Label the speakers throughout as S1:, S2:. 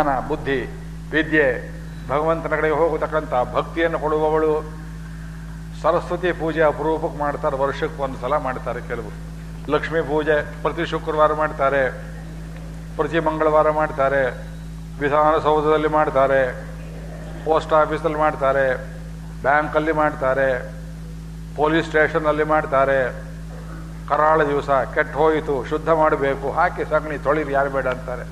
S1: ಜ್ಞಾನ, ಬುದ್ಧಿ, ವಿದ್ಯೆ, ಭಗವಂತನ ಕಡೆಗೆ ಹೋಗತಕ್ಕಂಥ ಭಕ್ತಿಯನ್ನು ಕೊಡುವವಳು ಸರಸ್ವತಿ ಪೂಜೆ ಅಪರೂಪಕ್ಕೆ ಮಾಡ್ತಾರೆ, ವರ್ಷಕ್ಕೆ ಒಂದು ಸಲ ಮಾಡ್ತಾರೆ ಕೆಲವು ಲಕ್ಷ್ಮೀ ಪೂಜೆ ಪ್ರತಿ ಶುಕ್ರವಾರ ಮಾಡ್ತಾರೆ, ಪ್ರತಿ ಮಂಗಳವಾರ ಮಾಡ್ತಾರೆ ವಿಧಾನಸೌಧದಲ್ಲಿ ಮಾಡ್ತಾರೆ, ಪೋಸ್ಟ್ ಆಫೀಸಲ್ಲಿ ಮಾಡ್ತಾರೆ, ಬ್ಯಾಂಕಲ್ಲಿ ಮಾಡ್ತಾರೆ, ಪೊಲೀಸ್ ಸ್ಟೇಷನ್ನಲ್ಲಿ ಮಾಡ್ತಾರೆ. ಕರಾಳ ದಿವಸ, ಕೆಟ್ಟ ಹೋಯಿತು, ಶುದ್ಧ ಮಾಡಬೇಕು, ಹಾಕಿ ಸಗಣಿ ತೊಳಿರಿ, ಯಾರು ಬೇಡ ಅಂತಾರೆ.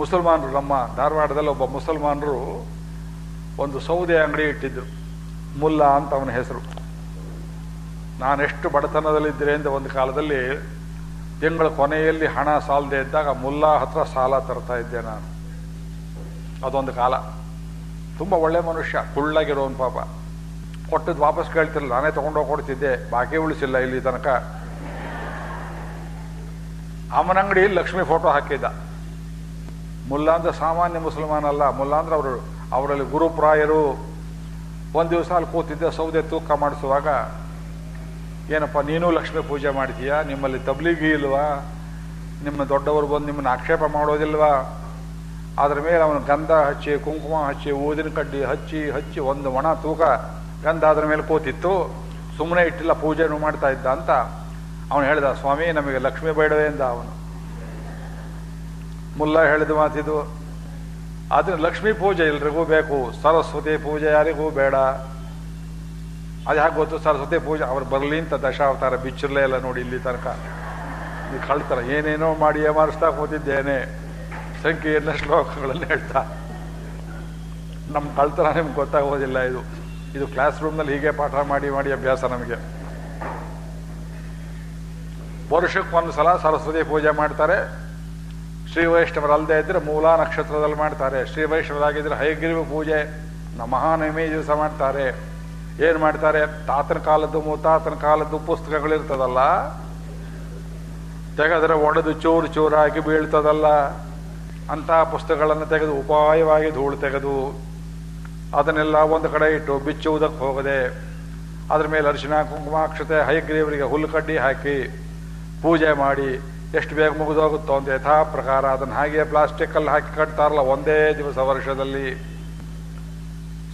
S1: ಮುಸಲ್ಮಾನರು, ನಮ್ಮ ಧಾರವಾಡದಲ್ಲಿ ಒಬ್ಬ ಮುಸಲ್ಮಾನರು ಒಂದು ಸೌದೆ ಅಂಗಡಿ ಇಟ್ಟಿದ್ರು. ಮುಲ್ಲಾ ಅಂತ ಅವನ ಹೆಸರು. ನಾನೆಷ್ಟು ಬಡತನದಲ್ಲಿದ್ದರೆ ಅಂತ ಒಂದು ಕಾಲದಲ್ಲಿ ತಿಂಗಳ ಕೊನೆಯಲ್ಲಿ ಹಣ ಸಾಲದೆ ಇದ್ದಾಗ ಮುಲ್ಲಾ ಹತ್ರ ಸಾಲ ತರ್ತಾ ಇದ್ದೆ ನಾನು. ಅದೊಂದು ಕಾಲ. ತುಂಬ ಒಳ್ಳೆ ಮನುಷ್ಯ, ಕುಳ್ಳಾಗಿರೋನು ಪಾಪ. ಕೊಟ್ಟದ್ದು ವಾಪಸ್ ಕೇಳ್ತಿರಲ್ಲ ನಾನೇ ತೊಗೊಂಡೋಗಿ ಕೊಡ್ತಿದ್ದೆ. ಬಾಕಿ ಉಳಿಸಿಲ್ಲ ಇಲ್ಲಿ ತನಕ. ಅವನ ಅಂಗಡಿಯಲ್ಲಿ ಲಕ್ಷ್ಮಿ ಫೋಟೋ ಹಾಕಿದ್ದ. ಮುಲ್ಲಾ ಅಂದ್ರೆ ಸಾಮಾನ್ಯ ಮುಸಲ್ಮಾನ್ ಅಲ್ಲ ಮುಲ್ಲಾ ಅಂದ್ರೆ ಅವರು, ಅವರಲ್ಲಿ ಗುರುಪ್ರಾಯರು ಒಂದು ದಿವಸ ಅಲ್ಲಿ ಕೂತಿದ್ದೆ, ಸೌದೆ ತೂಕ ಮಾಡಿಸುವಾಗ, ಏನಪ್ಪ, ನೀನು ಲಕ್ಷ್ಮೀ ಪೂಜೆ ಮಾಡ್ತೀಯಾ ನಿಮ್ಮಲ್ಲಿ ತಬ್ಲಿಗಿ ಇಲ್ವಾ? ನಿಮ್ಮ ದೊಡ್ಡವರು ಬಂದು ನಿಮ್ಮನ್ನು ಆಕ್ಷೇಪ ಮಾಡೋದಿಲ್ವಾ? ಅದ್ರ ಮೇಲೆ ಅವನು ಗಂಧ ಹಚ್ಚಿ, ಕುಂಕುಮ ಹಚ್ಚಿ, ಊದಿನ ಕಡ್ಡಿ ಹಚ್ಚಿ ಹಚ್ಚಿ ಒಂದು ಒಣ ತೂಕ ಗಂಧ ಅದ್ರ ಮೇಲೆ ಕೂತಿತ್ತು. ಸುಮ್ಮನೆ ಇಟ್ಟಿಲ್ಲ, ಪೂಜೆನೂ ಮಾಡ್ತಾ ಇದ್ದ ಅಂತ ಅವನು ಹೇಳಿದ, ಸ್ವಾಮಿ, ನಮಗೆ ಲಕ್ಷ್ಮೀ ಬೇಡವೇ ಎಂದ ಅವನು. ಮುಲ್ಲ ಹೇಳಿದ ಮಾತಿದು ಆದ್ರೆ ಲಕ್ಷ್ಮೀ ಪೂಜೆ ಎಲ್ರಿಗೂ ಬೇಕು. ಸರಸ್ವತಿ ಪೂಜೆ ಯಾರಿಗೂ ಬೇಡ. ಅದು ಯಾಕೆ ಗೊತ್ತು? ಸರಸ್ವತಿ ಪೂಜೆ ಅವ್ರು ಬರಲಿ ಅಂತ ದಶಾವತಾರ ಬಿಚ್ಚಿರ್ಲೇ ಇಲ್ಲ ನೋಡಿ ಇಲ್ಲಿ ತನಕ. ಈ ಕಳ್ತಾರ ಏನೇನೋ ಮಾಡಿ ಏಮಾರಿಸ್ತಾ ಕೂತಿದ್ದೇನೆ. ಸಂಖ್ಯೆಯನ್ನ ಶ್ಲೋಕಗಳನ್ನು ಹೇಳ್ತಾ. ನಮ್ಮ ಕಳ್ತರ ನಿಮ್ಗೆ ಗೊತ್ತಾಗೋದಿಲ್ಲ ಇದು. ಇದು ಕ್ಲಾಸ್ ರೂಮ್ನಲ್ಲಿ ಹೀಗೆ ಪಾಠ ಮಾಡಿ ಮಾಡಿ ಅಭ್ಯಾಸ ನಮಗೆ. ವರ್ಷಕ್ಕೊಂದು ಸಲ ಸರಸ್ವತಿ ಪೂಜೆ ಮಾಡ್ತಾರೆ. ಶ್ರೀ ವೈಷ್ಣವರಲ್ಲದೆ ಇದ್ದರೆ ಮೂಲಾ ನಕ್ಷತ್ರದಲ್ಲಿ ಮಾಡ್ತಾರೆ. ಶ್ರೀ ವೈಷ್ಣವರಾಗಿದ್ರೆ ಹೈಗ್ರೀವ ಪೂಜೆ ಮಹಾನವಮಿ ದಿವಸ ಮಾಡ್ತಾರೆ. ಏನು ಮಾಡ್ತಾರೆ? ತಾತನ ಕಾಲದ್ದು ಮೂತಾತನ ಕಾಲದ್ದು ಪುಸ್ತಕಗಳಿರ್ತದಲ್ಲ, ತೆಗೆದ್ರೆ ಒಡೆದು ಚೂರು ಚೂರಾಗಿ ಬೀಳ್ತದಲ್ಲ. ಅಂತಹ ಪುಸ್ತಕಗಳನ್ನು ತೆಗೆದು ಉಪಾಯವಾಗಿ ಧೂಳು ತೆಗೆದು ಅದನ್ನೆಲ್ಲ ಒಂದು ಕಡೆ ಇಟ್ಟು ಬಿಚ್ಚುವುದಕ್ಕೆ ಹೋಗದೆ, ಅದ್ರ ಮೇಲೆ ಅರಿಶಿನ ಕುಂಕುಮಾಕ್ಷತೆ, ಹೈಗ್ರೀವರಿಗೆ ಹುಲ್ಲು ಕಡ್ಡಿ ಹಾಕಿ ಪೂಜೆ ಮಾಡಿ ಎಷ್ಟು ಬೇಗ ಮುಗಿದೋಗುತ್ತೋ ಅಂತ ಯಥಾ ಪ್ರಕಾರ ಅದನ್ನು ಹಾಗೆ ಪ್ಲಾಸ್ಟಿಕ್ಕಲ್ಲಿ ಹಾಕಿ ಕಟ್ತಾರಲ್ಲ ಒಂದೇ ದಿವಸ ವರ್ಷದಲ್ಲಿ.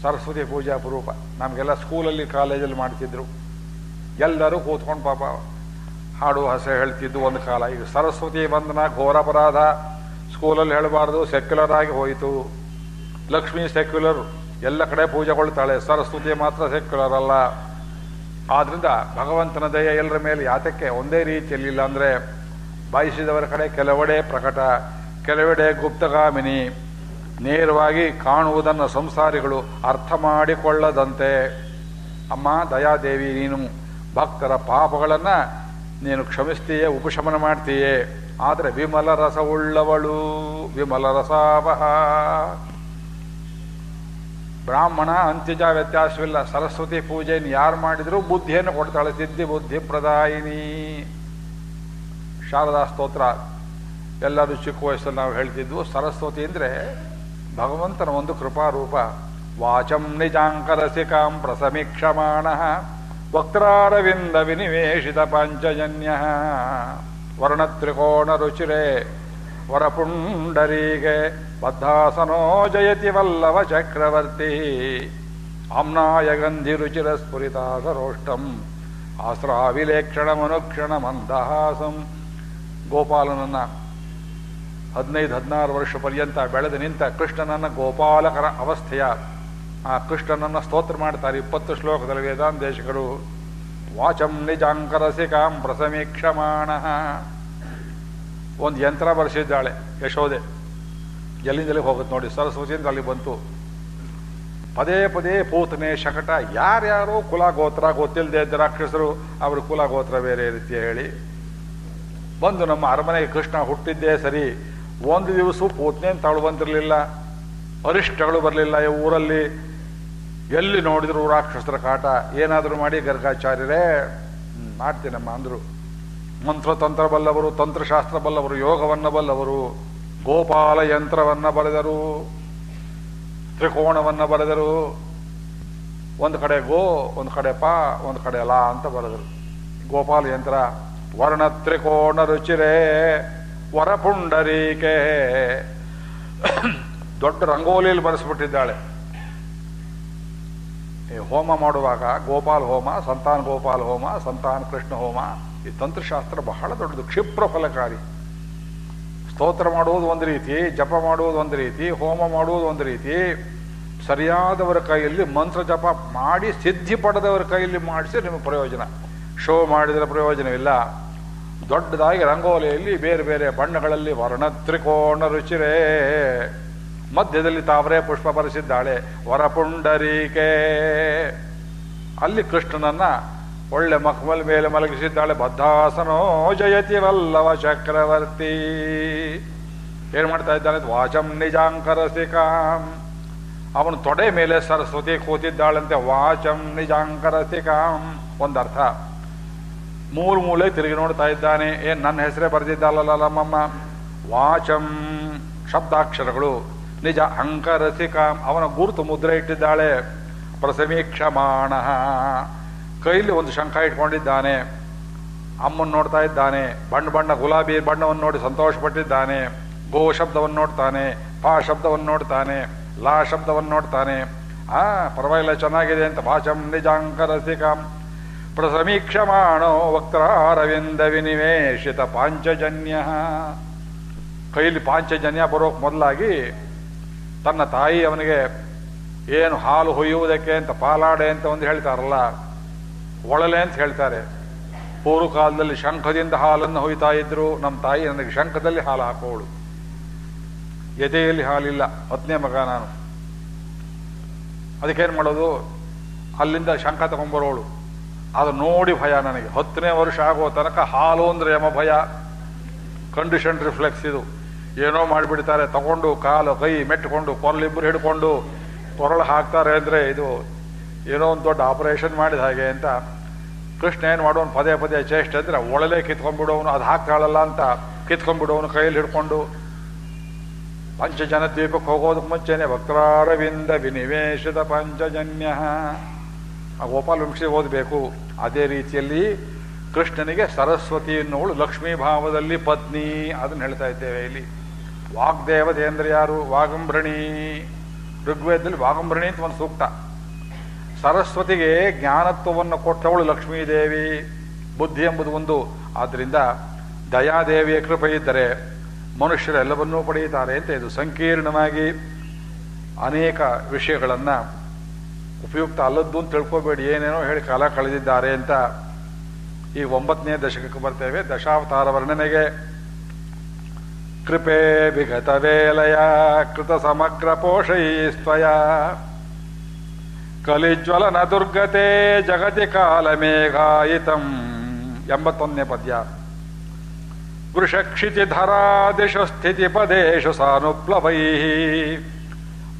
S1: ಸರಸ್ವತಿ ಪೂಜಾ ಅಪರೂಪ ನಮಗೆಲ್ಲ ಸ್ಕೂಲಲ್ಲಿ ಕಾಲೇಜಲ್ಲಿ ಮಾಡ್ತಿದ್ರು. ಎಲ್ಲರೂ ಕೂತ್ಕೊಂಡು ಪಾಪ ಹಾಡು, ಹಸೆ ಹೇಳ್ತಿದ್ದು ಒಂದು ಕಾಲ. ಈಗ ಸರಸ್ವತಿ ವಂದನ ಘೋರಾಪರಾಧ ಸ್ಕೂಲಲ್ಲಿ ಹೇಳಬಾರ್ದು ಸೆಕ್ಯುಲರ್ ಆಗಿ ಹೋಯಿತು. ಲಕ್ಷ್ಮಿ ಸೆಕ್ಯುಲರ್ ಎಲ್ಲ ಕಡೆ ಪೂಜೆಗೊಳ್ತಾಳೆ ಸರಸ್ವತಿ ಮಾತ್ರ ಸೆಕ್ಯುಲರ್ ಅಲ್ಲ. ಆದ್ದರಿಂದ ಭಗವಂತನ ದಯ ಎಲ್ಲರ ಮೇಲೆ ಯಾತಕ್ಕೆ? ಒಂದೇ ರೀತಿಯಲ್ಲಿ ಇಲ್ಲ ಅಂದ್ರೆ ಬಯಸಿದವರ ಕಡೆ ಕೆಲವೆಡೆ ಪ್ರಕಟ, ಕೆಲವೆಡೆ ಗುಪ್ತಗಾಮಿನಿ. ನೇರವಾಗಿ ಕಾಣುವುದನ್ನು ಸಂಸಾರಿಗಳು ಅರ್ಥ ಮಾಡಿಕೊಳ್ಳದಂತೆ. ಅಮ್ಮ, ದಯಾದೇವಿ, ನೀನು ಭಕ್ತರ ಪಾಪಗಳನ್ನು ನೀನು ಕ್ಷಮಿಸ್ತೀಯೇ, ಉಪಶಮನ ಮಾಡ್ತೀಯೇ. ಆದರೆ ವಿಮಲ ರಸವುಳ್ಳವಳು, ವಿಮಲ ರಸಾವಹ. ಬ್ರಾಹ್ಮಣ ಅಂತ್ಯಜ ವ್ಯತ್ಯಾಸವಿಲ್ಲ. ಸರಸ್ವತಿ ಪೂಜೆಯನ್ನು ಯಾರು ಮಾಡಿದರೂ ಬುದ್ಧಿಯನ್ನು ಕೊಡ್ತಾಳೆ, ಸಿದ್ಧಿ ಬುದ್ಧಿ ಪ್ರದಾಯಿನಿ ಶಾರದಾ ಸ್ತೋತ್ರ ಎಲ್ಲರೂ ಚಿಕ್ಕ ವಯಸ್ಸಲ್ಲಿ ನಾವು ಹೇಳ್ತಿದ್ವು. ಸರಸ್ವತಿ ಅಂದರೆ ಭಗವಂತನ ಒಂದು ಕೃಪಾರೂಪ. ವಾಚಂ ನಿಜಾಂಕರಸಿಕಾಂ ಪ್ರಸಮೀಕ್ಷಮಾಣ. ವಕ್ತಾರವಿಂದ ವಿನಿವೇಶಿತ ಪಾಂಚಜನ್ಯ. ವರ್ಣತ್ರಿಕೋಣ ರುಚಿರೆ. ವರಪುಂಡರಿಗೆ ಬದ್ಧಾಸನೋ ಜಯತಿ ವಲ್ಲವ ಚಕ್ರವರ್ತಿ. ಆಮ್ನಾಯ ಗಂಧಿ ರುಚಿರ ಸ್ಫುರಿತಾಸರೋಷ್ಟಂ ಆಸ್ರಾವಿಲೇಕ್ಷಣ ಮನುಕ್ಷಣ ಮಂದಹಾಸಂ. ಗೋಪಾಲನನ್ನ ಹದಿನೈದು, ಹದಿನಾರು ವರ್ಷ ಪರ್ಯಂತ ಬೆಳೆದು ನಿಂತ ಕೃಷ್ಣನನ್ನು ಗೋಪಾಲಕರ ಅವಸ್ಥೆಯ, ಆ ಕೃಷ್ಣನನ್ನು ಸ್ತೋತ್ರ ಮಾಡ್ತಾರೆ ಇಪ್ಪತ್ತು ಶ್ಲೋಕದಲ್ಲಿ ವೇದಾಂತೇಶಕರು ವಾಚಂ ನಿಜಾಂಕರಸಿಕಾಂ ಪ್ರಸಮೀಕ್ಷಮಾಣ. ಒಂದು ಯಂತ್ರ ಬರೆಸಿದ್ದಾಳೆ ಯಶೋದೆ ಎಲ್ಲಿಂದಲೇ ಹೋಗುತ್ತೆ ನೋಡಿ ಸರಸ್ವತಿಯಿಂದ ಅಲ್ಲಿ ಬಂತು. ಪದೇ ಪದೇ ಪೂತನೆ ಶಕಟ, ಯಾರ್ಯಾರೋ ಕುಲ ಗೋತ್ರ ಗೊತ್ತಿಲ್ಲದೆ ರಾಕ್ಷಸರು, ಅವರು ಕುಲ ಗೋತ್ರ ಬೇರೆ ರೀತಿ ಹೇಳಿ ಬಂದು ನಮ್ಮ ಅರಮನೆಗೆ ಕೃಷ್ಣ ಹುಟ್ಟಿದ್ದೇ ಸರಿ, ಒಂದು ದಿವಸ ಪೂತ್ನೇನು ತಾಳು ಬಂದಿರಲಿಲ್ಲ. ಅರಿಷ್ಟಗಳು ಬರಲಿಲ್ಲ ಈ ಊರಲ್ಲಿ. ಎಲ್ಲಿ ನೋಡಿದ್ರು ರಾಕ್ಷಸರ ಕಾಟ. ಏನಾದರೂ ಮಾಡಿ ಗರ್ಗಾಚಾರ್ಯರೇ ಮಾಡ್ತೀನಮ್ಮ ಅಂದರು. ಮಂತ್ರತಂತ್ರ ಬಲ್ಲವರು, ತಂತ್ರಶಾಸ್ತ್ರ ಬಲ್ಲವರು, ಯೋಗವನ್ನು ಬಲ್ಲವರು, ಗೋಪಾಲ ಯಂತ್ರವನ್ನು ಬರೆದರು, ತ್ರಿಕೋಣವನ್ನು ಬರೆದರು. ಒಂದು ಕಡೆ ಗೋ, ಒಂದು ಕಡೆ ಪಾ, ಒಂದು ಕಡೆ ಲಾ ಅಂತ ಬರೆದರು. ಗೋಪಾಲ ಯಂತ್ರ ವರ್ಣ ತ್ರಿಕೋಣ ರುಚಿರೇ ವರಪುಂಡರೀಕೆ. ದೊಡ್ಡ ರಂಗೋಲಿಯಲ್ಲಿ ಬರೆಸ್ಬಿಟ್ಟಿದ್ದಾಳೆ. ಈ ಹೋಮ ಮಾಡುವಾಗ ಗೋಪಾಲ್ ಹೋಮ, ಸಂತಾನ ಗೋಪಾಲ್ ಹೋಮ, ಸಂತಾನ ಕೃಷ್ಣ ಹೋಮ, ಈ ತಂತ್ರಶಾಸ್ತ್ರ ಬಹಳ ದೊಡ್ಡದು ಕ್ಷಿಪ್ರ ಫಲಕಾರಿ ಸ್ತೋತ್ರ ಮಾಡುವುದು ಒಂದು ರೀತಿ, ಜಪ ಮಾಡುವುದು ಒಂದು ರೀತಿ, ಹೋಮ ಮಾಡುವುದು ಒಂದು ರೀತಿ, ಸರಿಯಾದವರ ಕೈಯಲ್ಲಿ ಮಂತ್ರ ಜಪ ಮಾಡಿ ಸಿದ್ಧಿ ಪಡೆದವರ ಕೈಯಲ್ಲಿ ಮಾಡಿಸಿ ನಿಮಗೆ ಪ್ರಯೋಜನ. ಶೋ ಮಾಡಿದರೆ ಪ್ರಯೋಜನವಿಲ್ಲ. ದೊಡ್ಡದಾಗಿ ರಂಗೋಲಿಯಲ್ಲಿ ಬೇರೆ ಬೇರೆ ಬಣ್ಣಗಳಲ್ಲಿ ವರ್ಣ ತ್ರಿಕೋಣ ರುಚಿರೇ. ಮಧ್ಯದಲ್ಲಿ ತಾವರೇ ಪುಷ್ಪ ಬರೆಸಿದ್ದಾಳೆ ವರಪುಂಡರೀಕೆ. ಅಲ್ಲಿ ಕೃಷ್ಣನನ್ನ ಒಳ್ಳೆ ಮಖಮಲ್ ಮೇಲೆ ಮಲಗಿಸಿದ್ದಾಳೆ, ಬದ್ಧಾಸನೋ ಜಯತಿ ವಲ್ಲವ ಚಕ್ರವರ್ತಿ. ಏನ್ ಮಾಡ್ತಾ ಇದ್ದಾನೆ? ವಾಚಂ ನಿಜಾಂಕರಸಿಕಾಂ ಅವನು ತೊಡೆ ಮೇಲೆ ಸರಸ್ವತಿ ಕೂತಿದ್ದಾಳಂತೆ, ವಾಚಂ ನಿಜಾಂಕರಸಿಕಾಂ ಒಂದರ್ಥ ಮೂರು ಮೂಲೆ ತಿರುಗಿ ನೋಡ್ತಾ ಇದ್ದಾನೆ. ಏನ್ ನನ್ನ ಹೆಸರೇ ಬರೆದಿದ್ದಲ್ಲ ನಮ್ಮಮ್ಮ ವಾಚಂ ಶಬ್ದಾಕ್ಷರಗಳು. ನಿಜ ಅಂಕರಸಿಕಾಂ ಅವನ ಗುರುತು ಮುದ್ರೆ ಇಟ್ಟಿದ್ದಾಳೆ. ಪ್ರಸಮೀಕ್ಷಮಾಣ. ಕೈಲಿ ಒಂದು ಶಂಖ ಇಟ್ಕೊಂಡಿದ್ದಾನೆ. ಅಮ್ಮನ್ ನೋಡ್ತಾ ಇದ್ದಾನೆ. ಬಣ್ಣ ಬಣ್ಣ ಗುಲಾಬಿ ಬಣ್ಣವನ್ನು ನೋಡಿ ಸಂತೋಷಪಟ್ಟಿದ್ದಾನೆ. ಗೋ ಶಬ್ದವನ್ನು ನೋಡ್ತಾನೆ. ಪಾ ಶಬ್ದವನ್ನು ನೋಡ್ತಾನೆ. ಲಾ ಶಬ್ದವನ್ನು ನೋಡ್ತಾನೆ. ಆ, ಪರವಾಗಿಲ್ಲ, ಚೆನ್ನಾಗಿದೆ ಅಂತ. ಭಾಷಂ ನಿಜಾಂಕರಸಿಕಾಂ ಪ್ರಸಮೀಕ್ಷಮಾಣೋ ವಕ್ತಾರವಿಂದ ವಿನಿವೇಶಿತ ಪಾಂಚಜನ್ಯ. ಕೈಲಿ ಪಾಂಚಜನ್ಯ ಬರೋಕೆ ಮೊದಲಾಗಿ ತನ್ನ ತಾಯಿ ಅವನಿಗೆ ಏನು ಹಾಲು ಹೊಯ್ಯುವುದಕ್ಕೆ ಅಂತ ಪಾಲಾಡೆ ಅಂತ ಒಂದು ಹೇಳ್ತಾರಲ್ಲ, ಒಳಲೆ ಅಂತ ಹೇಳ್ತಾರೆ. ಪೂರ್ವ ಕಾಲದಲ್ಲಿ ಶಂಖದಿಂದ ಹಾಲನ್ನು ಹೊಯ್ತಾ ಇದ್ರು, ನಮ್ಮ ತಾಯಿ ನನಗೆ ಶಂಖದಲ್ಲಿ ಹಾಲು ಹಾಕೋಳು. ಎದೆಯಲ್ಲಿ ಹಾಲಿಲ್ಲ, ಹತ್ತನೇ ಮಗ ನಾನು. ಅದಕ್ಕೇನು ಮಾಡೋದು? ಅಲ್ಲಿಂದ ಶಂಖ ತಗೊಂಬರೋಳು. ಅದು ನೋಡಿ ಭಯ ನನಗೆ. ಹತ್ತನೇ ವರ್ಷ ಆಗೋ ತನಕ ಹಾಲು ಅಂದ್ರೆ ಯಮ ಭಯ. ಕಂಡೀಷನ್ ರಿಫ್ಲೆಕ್ಸ್ ಇದು. ಏನೋ ಮಾಡಿಬಿಡ್ತಾರೆ, ತಗೊಂಡು ಕಾಲು, ಕೈ ಮೆಟ್ಕೊಂಡು ಕೊರಳಿಬ್ಬರು ಹಿಡ್ಕೊಂಡು ಕೊರಳು ಹಾಕ್ತಾರೆ ಅಂದರೆ ಇದು ಏನೋ ಒಂದು ದೊಡ್ಡ ಆಪರೇಷನ್ ಮಾಡಿದ ಹಾಗೆ ಅಂತ ಕೃಷ್ಣ ಏನು ಮಾಡೋನು ಪದೇ ಪದೇ ಚೇಷ್ಟೆ ಅಂದ್ರೆ ಒಳಲೆ ಕಿತ್ಕೊಂಡ್ಬಿಡೋನು ಅದು ಹಾಕ್ತಾಳಲ್ಲ ಅಂತ ಕಿತ್ಕೊಂಡ್ಬಿಡೋನು ಕೈಯಲ್ಲಿ ಹಿಡ್ಕೊಂಡು. ಪಂಚಜನ ದ್ವೀಪಕ್ಕೆ ಹೋಗೋದಕ್ಕೆ ಮುಂಚೆನೆ ವಕ್ರಾರವಿಂದ ವಿನಿವೇಶದ ಪಂಚಜನ್ಯ. ಆ ಗೋಪಾಲ ವಂಶಿ ಓದಬೇಕು. ಅದೇ ರೀತಿಯಲ್ಲಿ ಕೃಷ್ಣನಿಗೆ ಸರಸ್ವತಿ ಎನ್ನುವಳು ಲಕ್ಷ್ಮೀ ಭಾವದಲ್ಲಿ ಪತ್ನಿ ಅದನ್ನು ಹೇಳ್ತಾ ಇದ್ದೇವೆ ಇಲ್ಲಿ. ವಾಗ್ದೇವತೆ ಅಂದ್ರೆ ಯಾರು? ವಾಗಂಭ್ರಣಿ. ಋಗ್ವೇದದಲ್ಲಿ ವಾಗಂಬ್ರಣಿ ಅಂತ ಒಂದು ಸೂಕ್ತ. ಸರಸ್ವತಿಗೆ ಜ್ಞಾನತ್ವವನ್ನು ಕೊಟ್ಟವಳು ಲಕ್ಷ್ಮೀದೇವಿ. ಬುದ್ಧಿ ಎಂಬುದು ಒಂದು. ಆದ್ದರಿಂದ ದಯಾದೇವಿಯ ಕೃಪೆ ಇದ್ದರೆ ಮನುಷ್ಯರೆಲ್ಲವನ್ನೂ ಪಡೆಯುತ್ತಾರೆ ಅಂತ ಇದು ಸಂಕೀರ್ಣವಾಗಿ ಅನೇಕ ವಿಷಯಗಳನ್ನ ಉಪಯುಕ್ತ ಅಲ್ಲದ್ದು ಅಂತ ತಿಳ್ಕೊಬೇಡಿ. ಏನೇನೋ ಹೇಳಿ ಕಾಲ ಕಳೆದಿದ್ದಾರೆ ಅಂತ ಈ ಒಂಬತ್ತನೇ ದಶಕಕ್ಕೆ ಬರ್ತೇವೆ. ದಶಾವತಾರ ವರ್ಣನೆಗೆ. ಕೃಪೆ ವಿಗತ ವೇಲಯ, ಕೃತ ಸಮಗ್ರ ಪೋಷಯಿಸ್ತ್ವಯ. ಕಲಿಜ್ವಲನ ದುರ್ಗತೆ, ಜಗತಿ ಕಾಲ ಮೇಘಾಯಿತಂ. ಎಂಬತ್ತೊಂದನೇ ಪದ್ಯ. ವೃಷಕ್ಷಿತಿಧರಾದಿಷು ಸ್ಥಿತಿ ಪದೇಶು ಸಾನುಪ್ಲವೈ.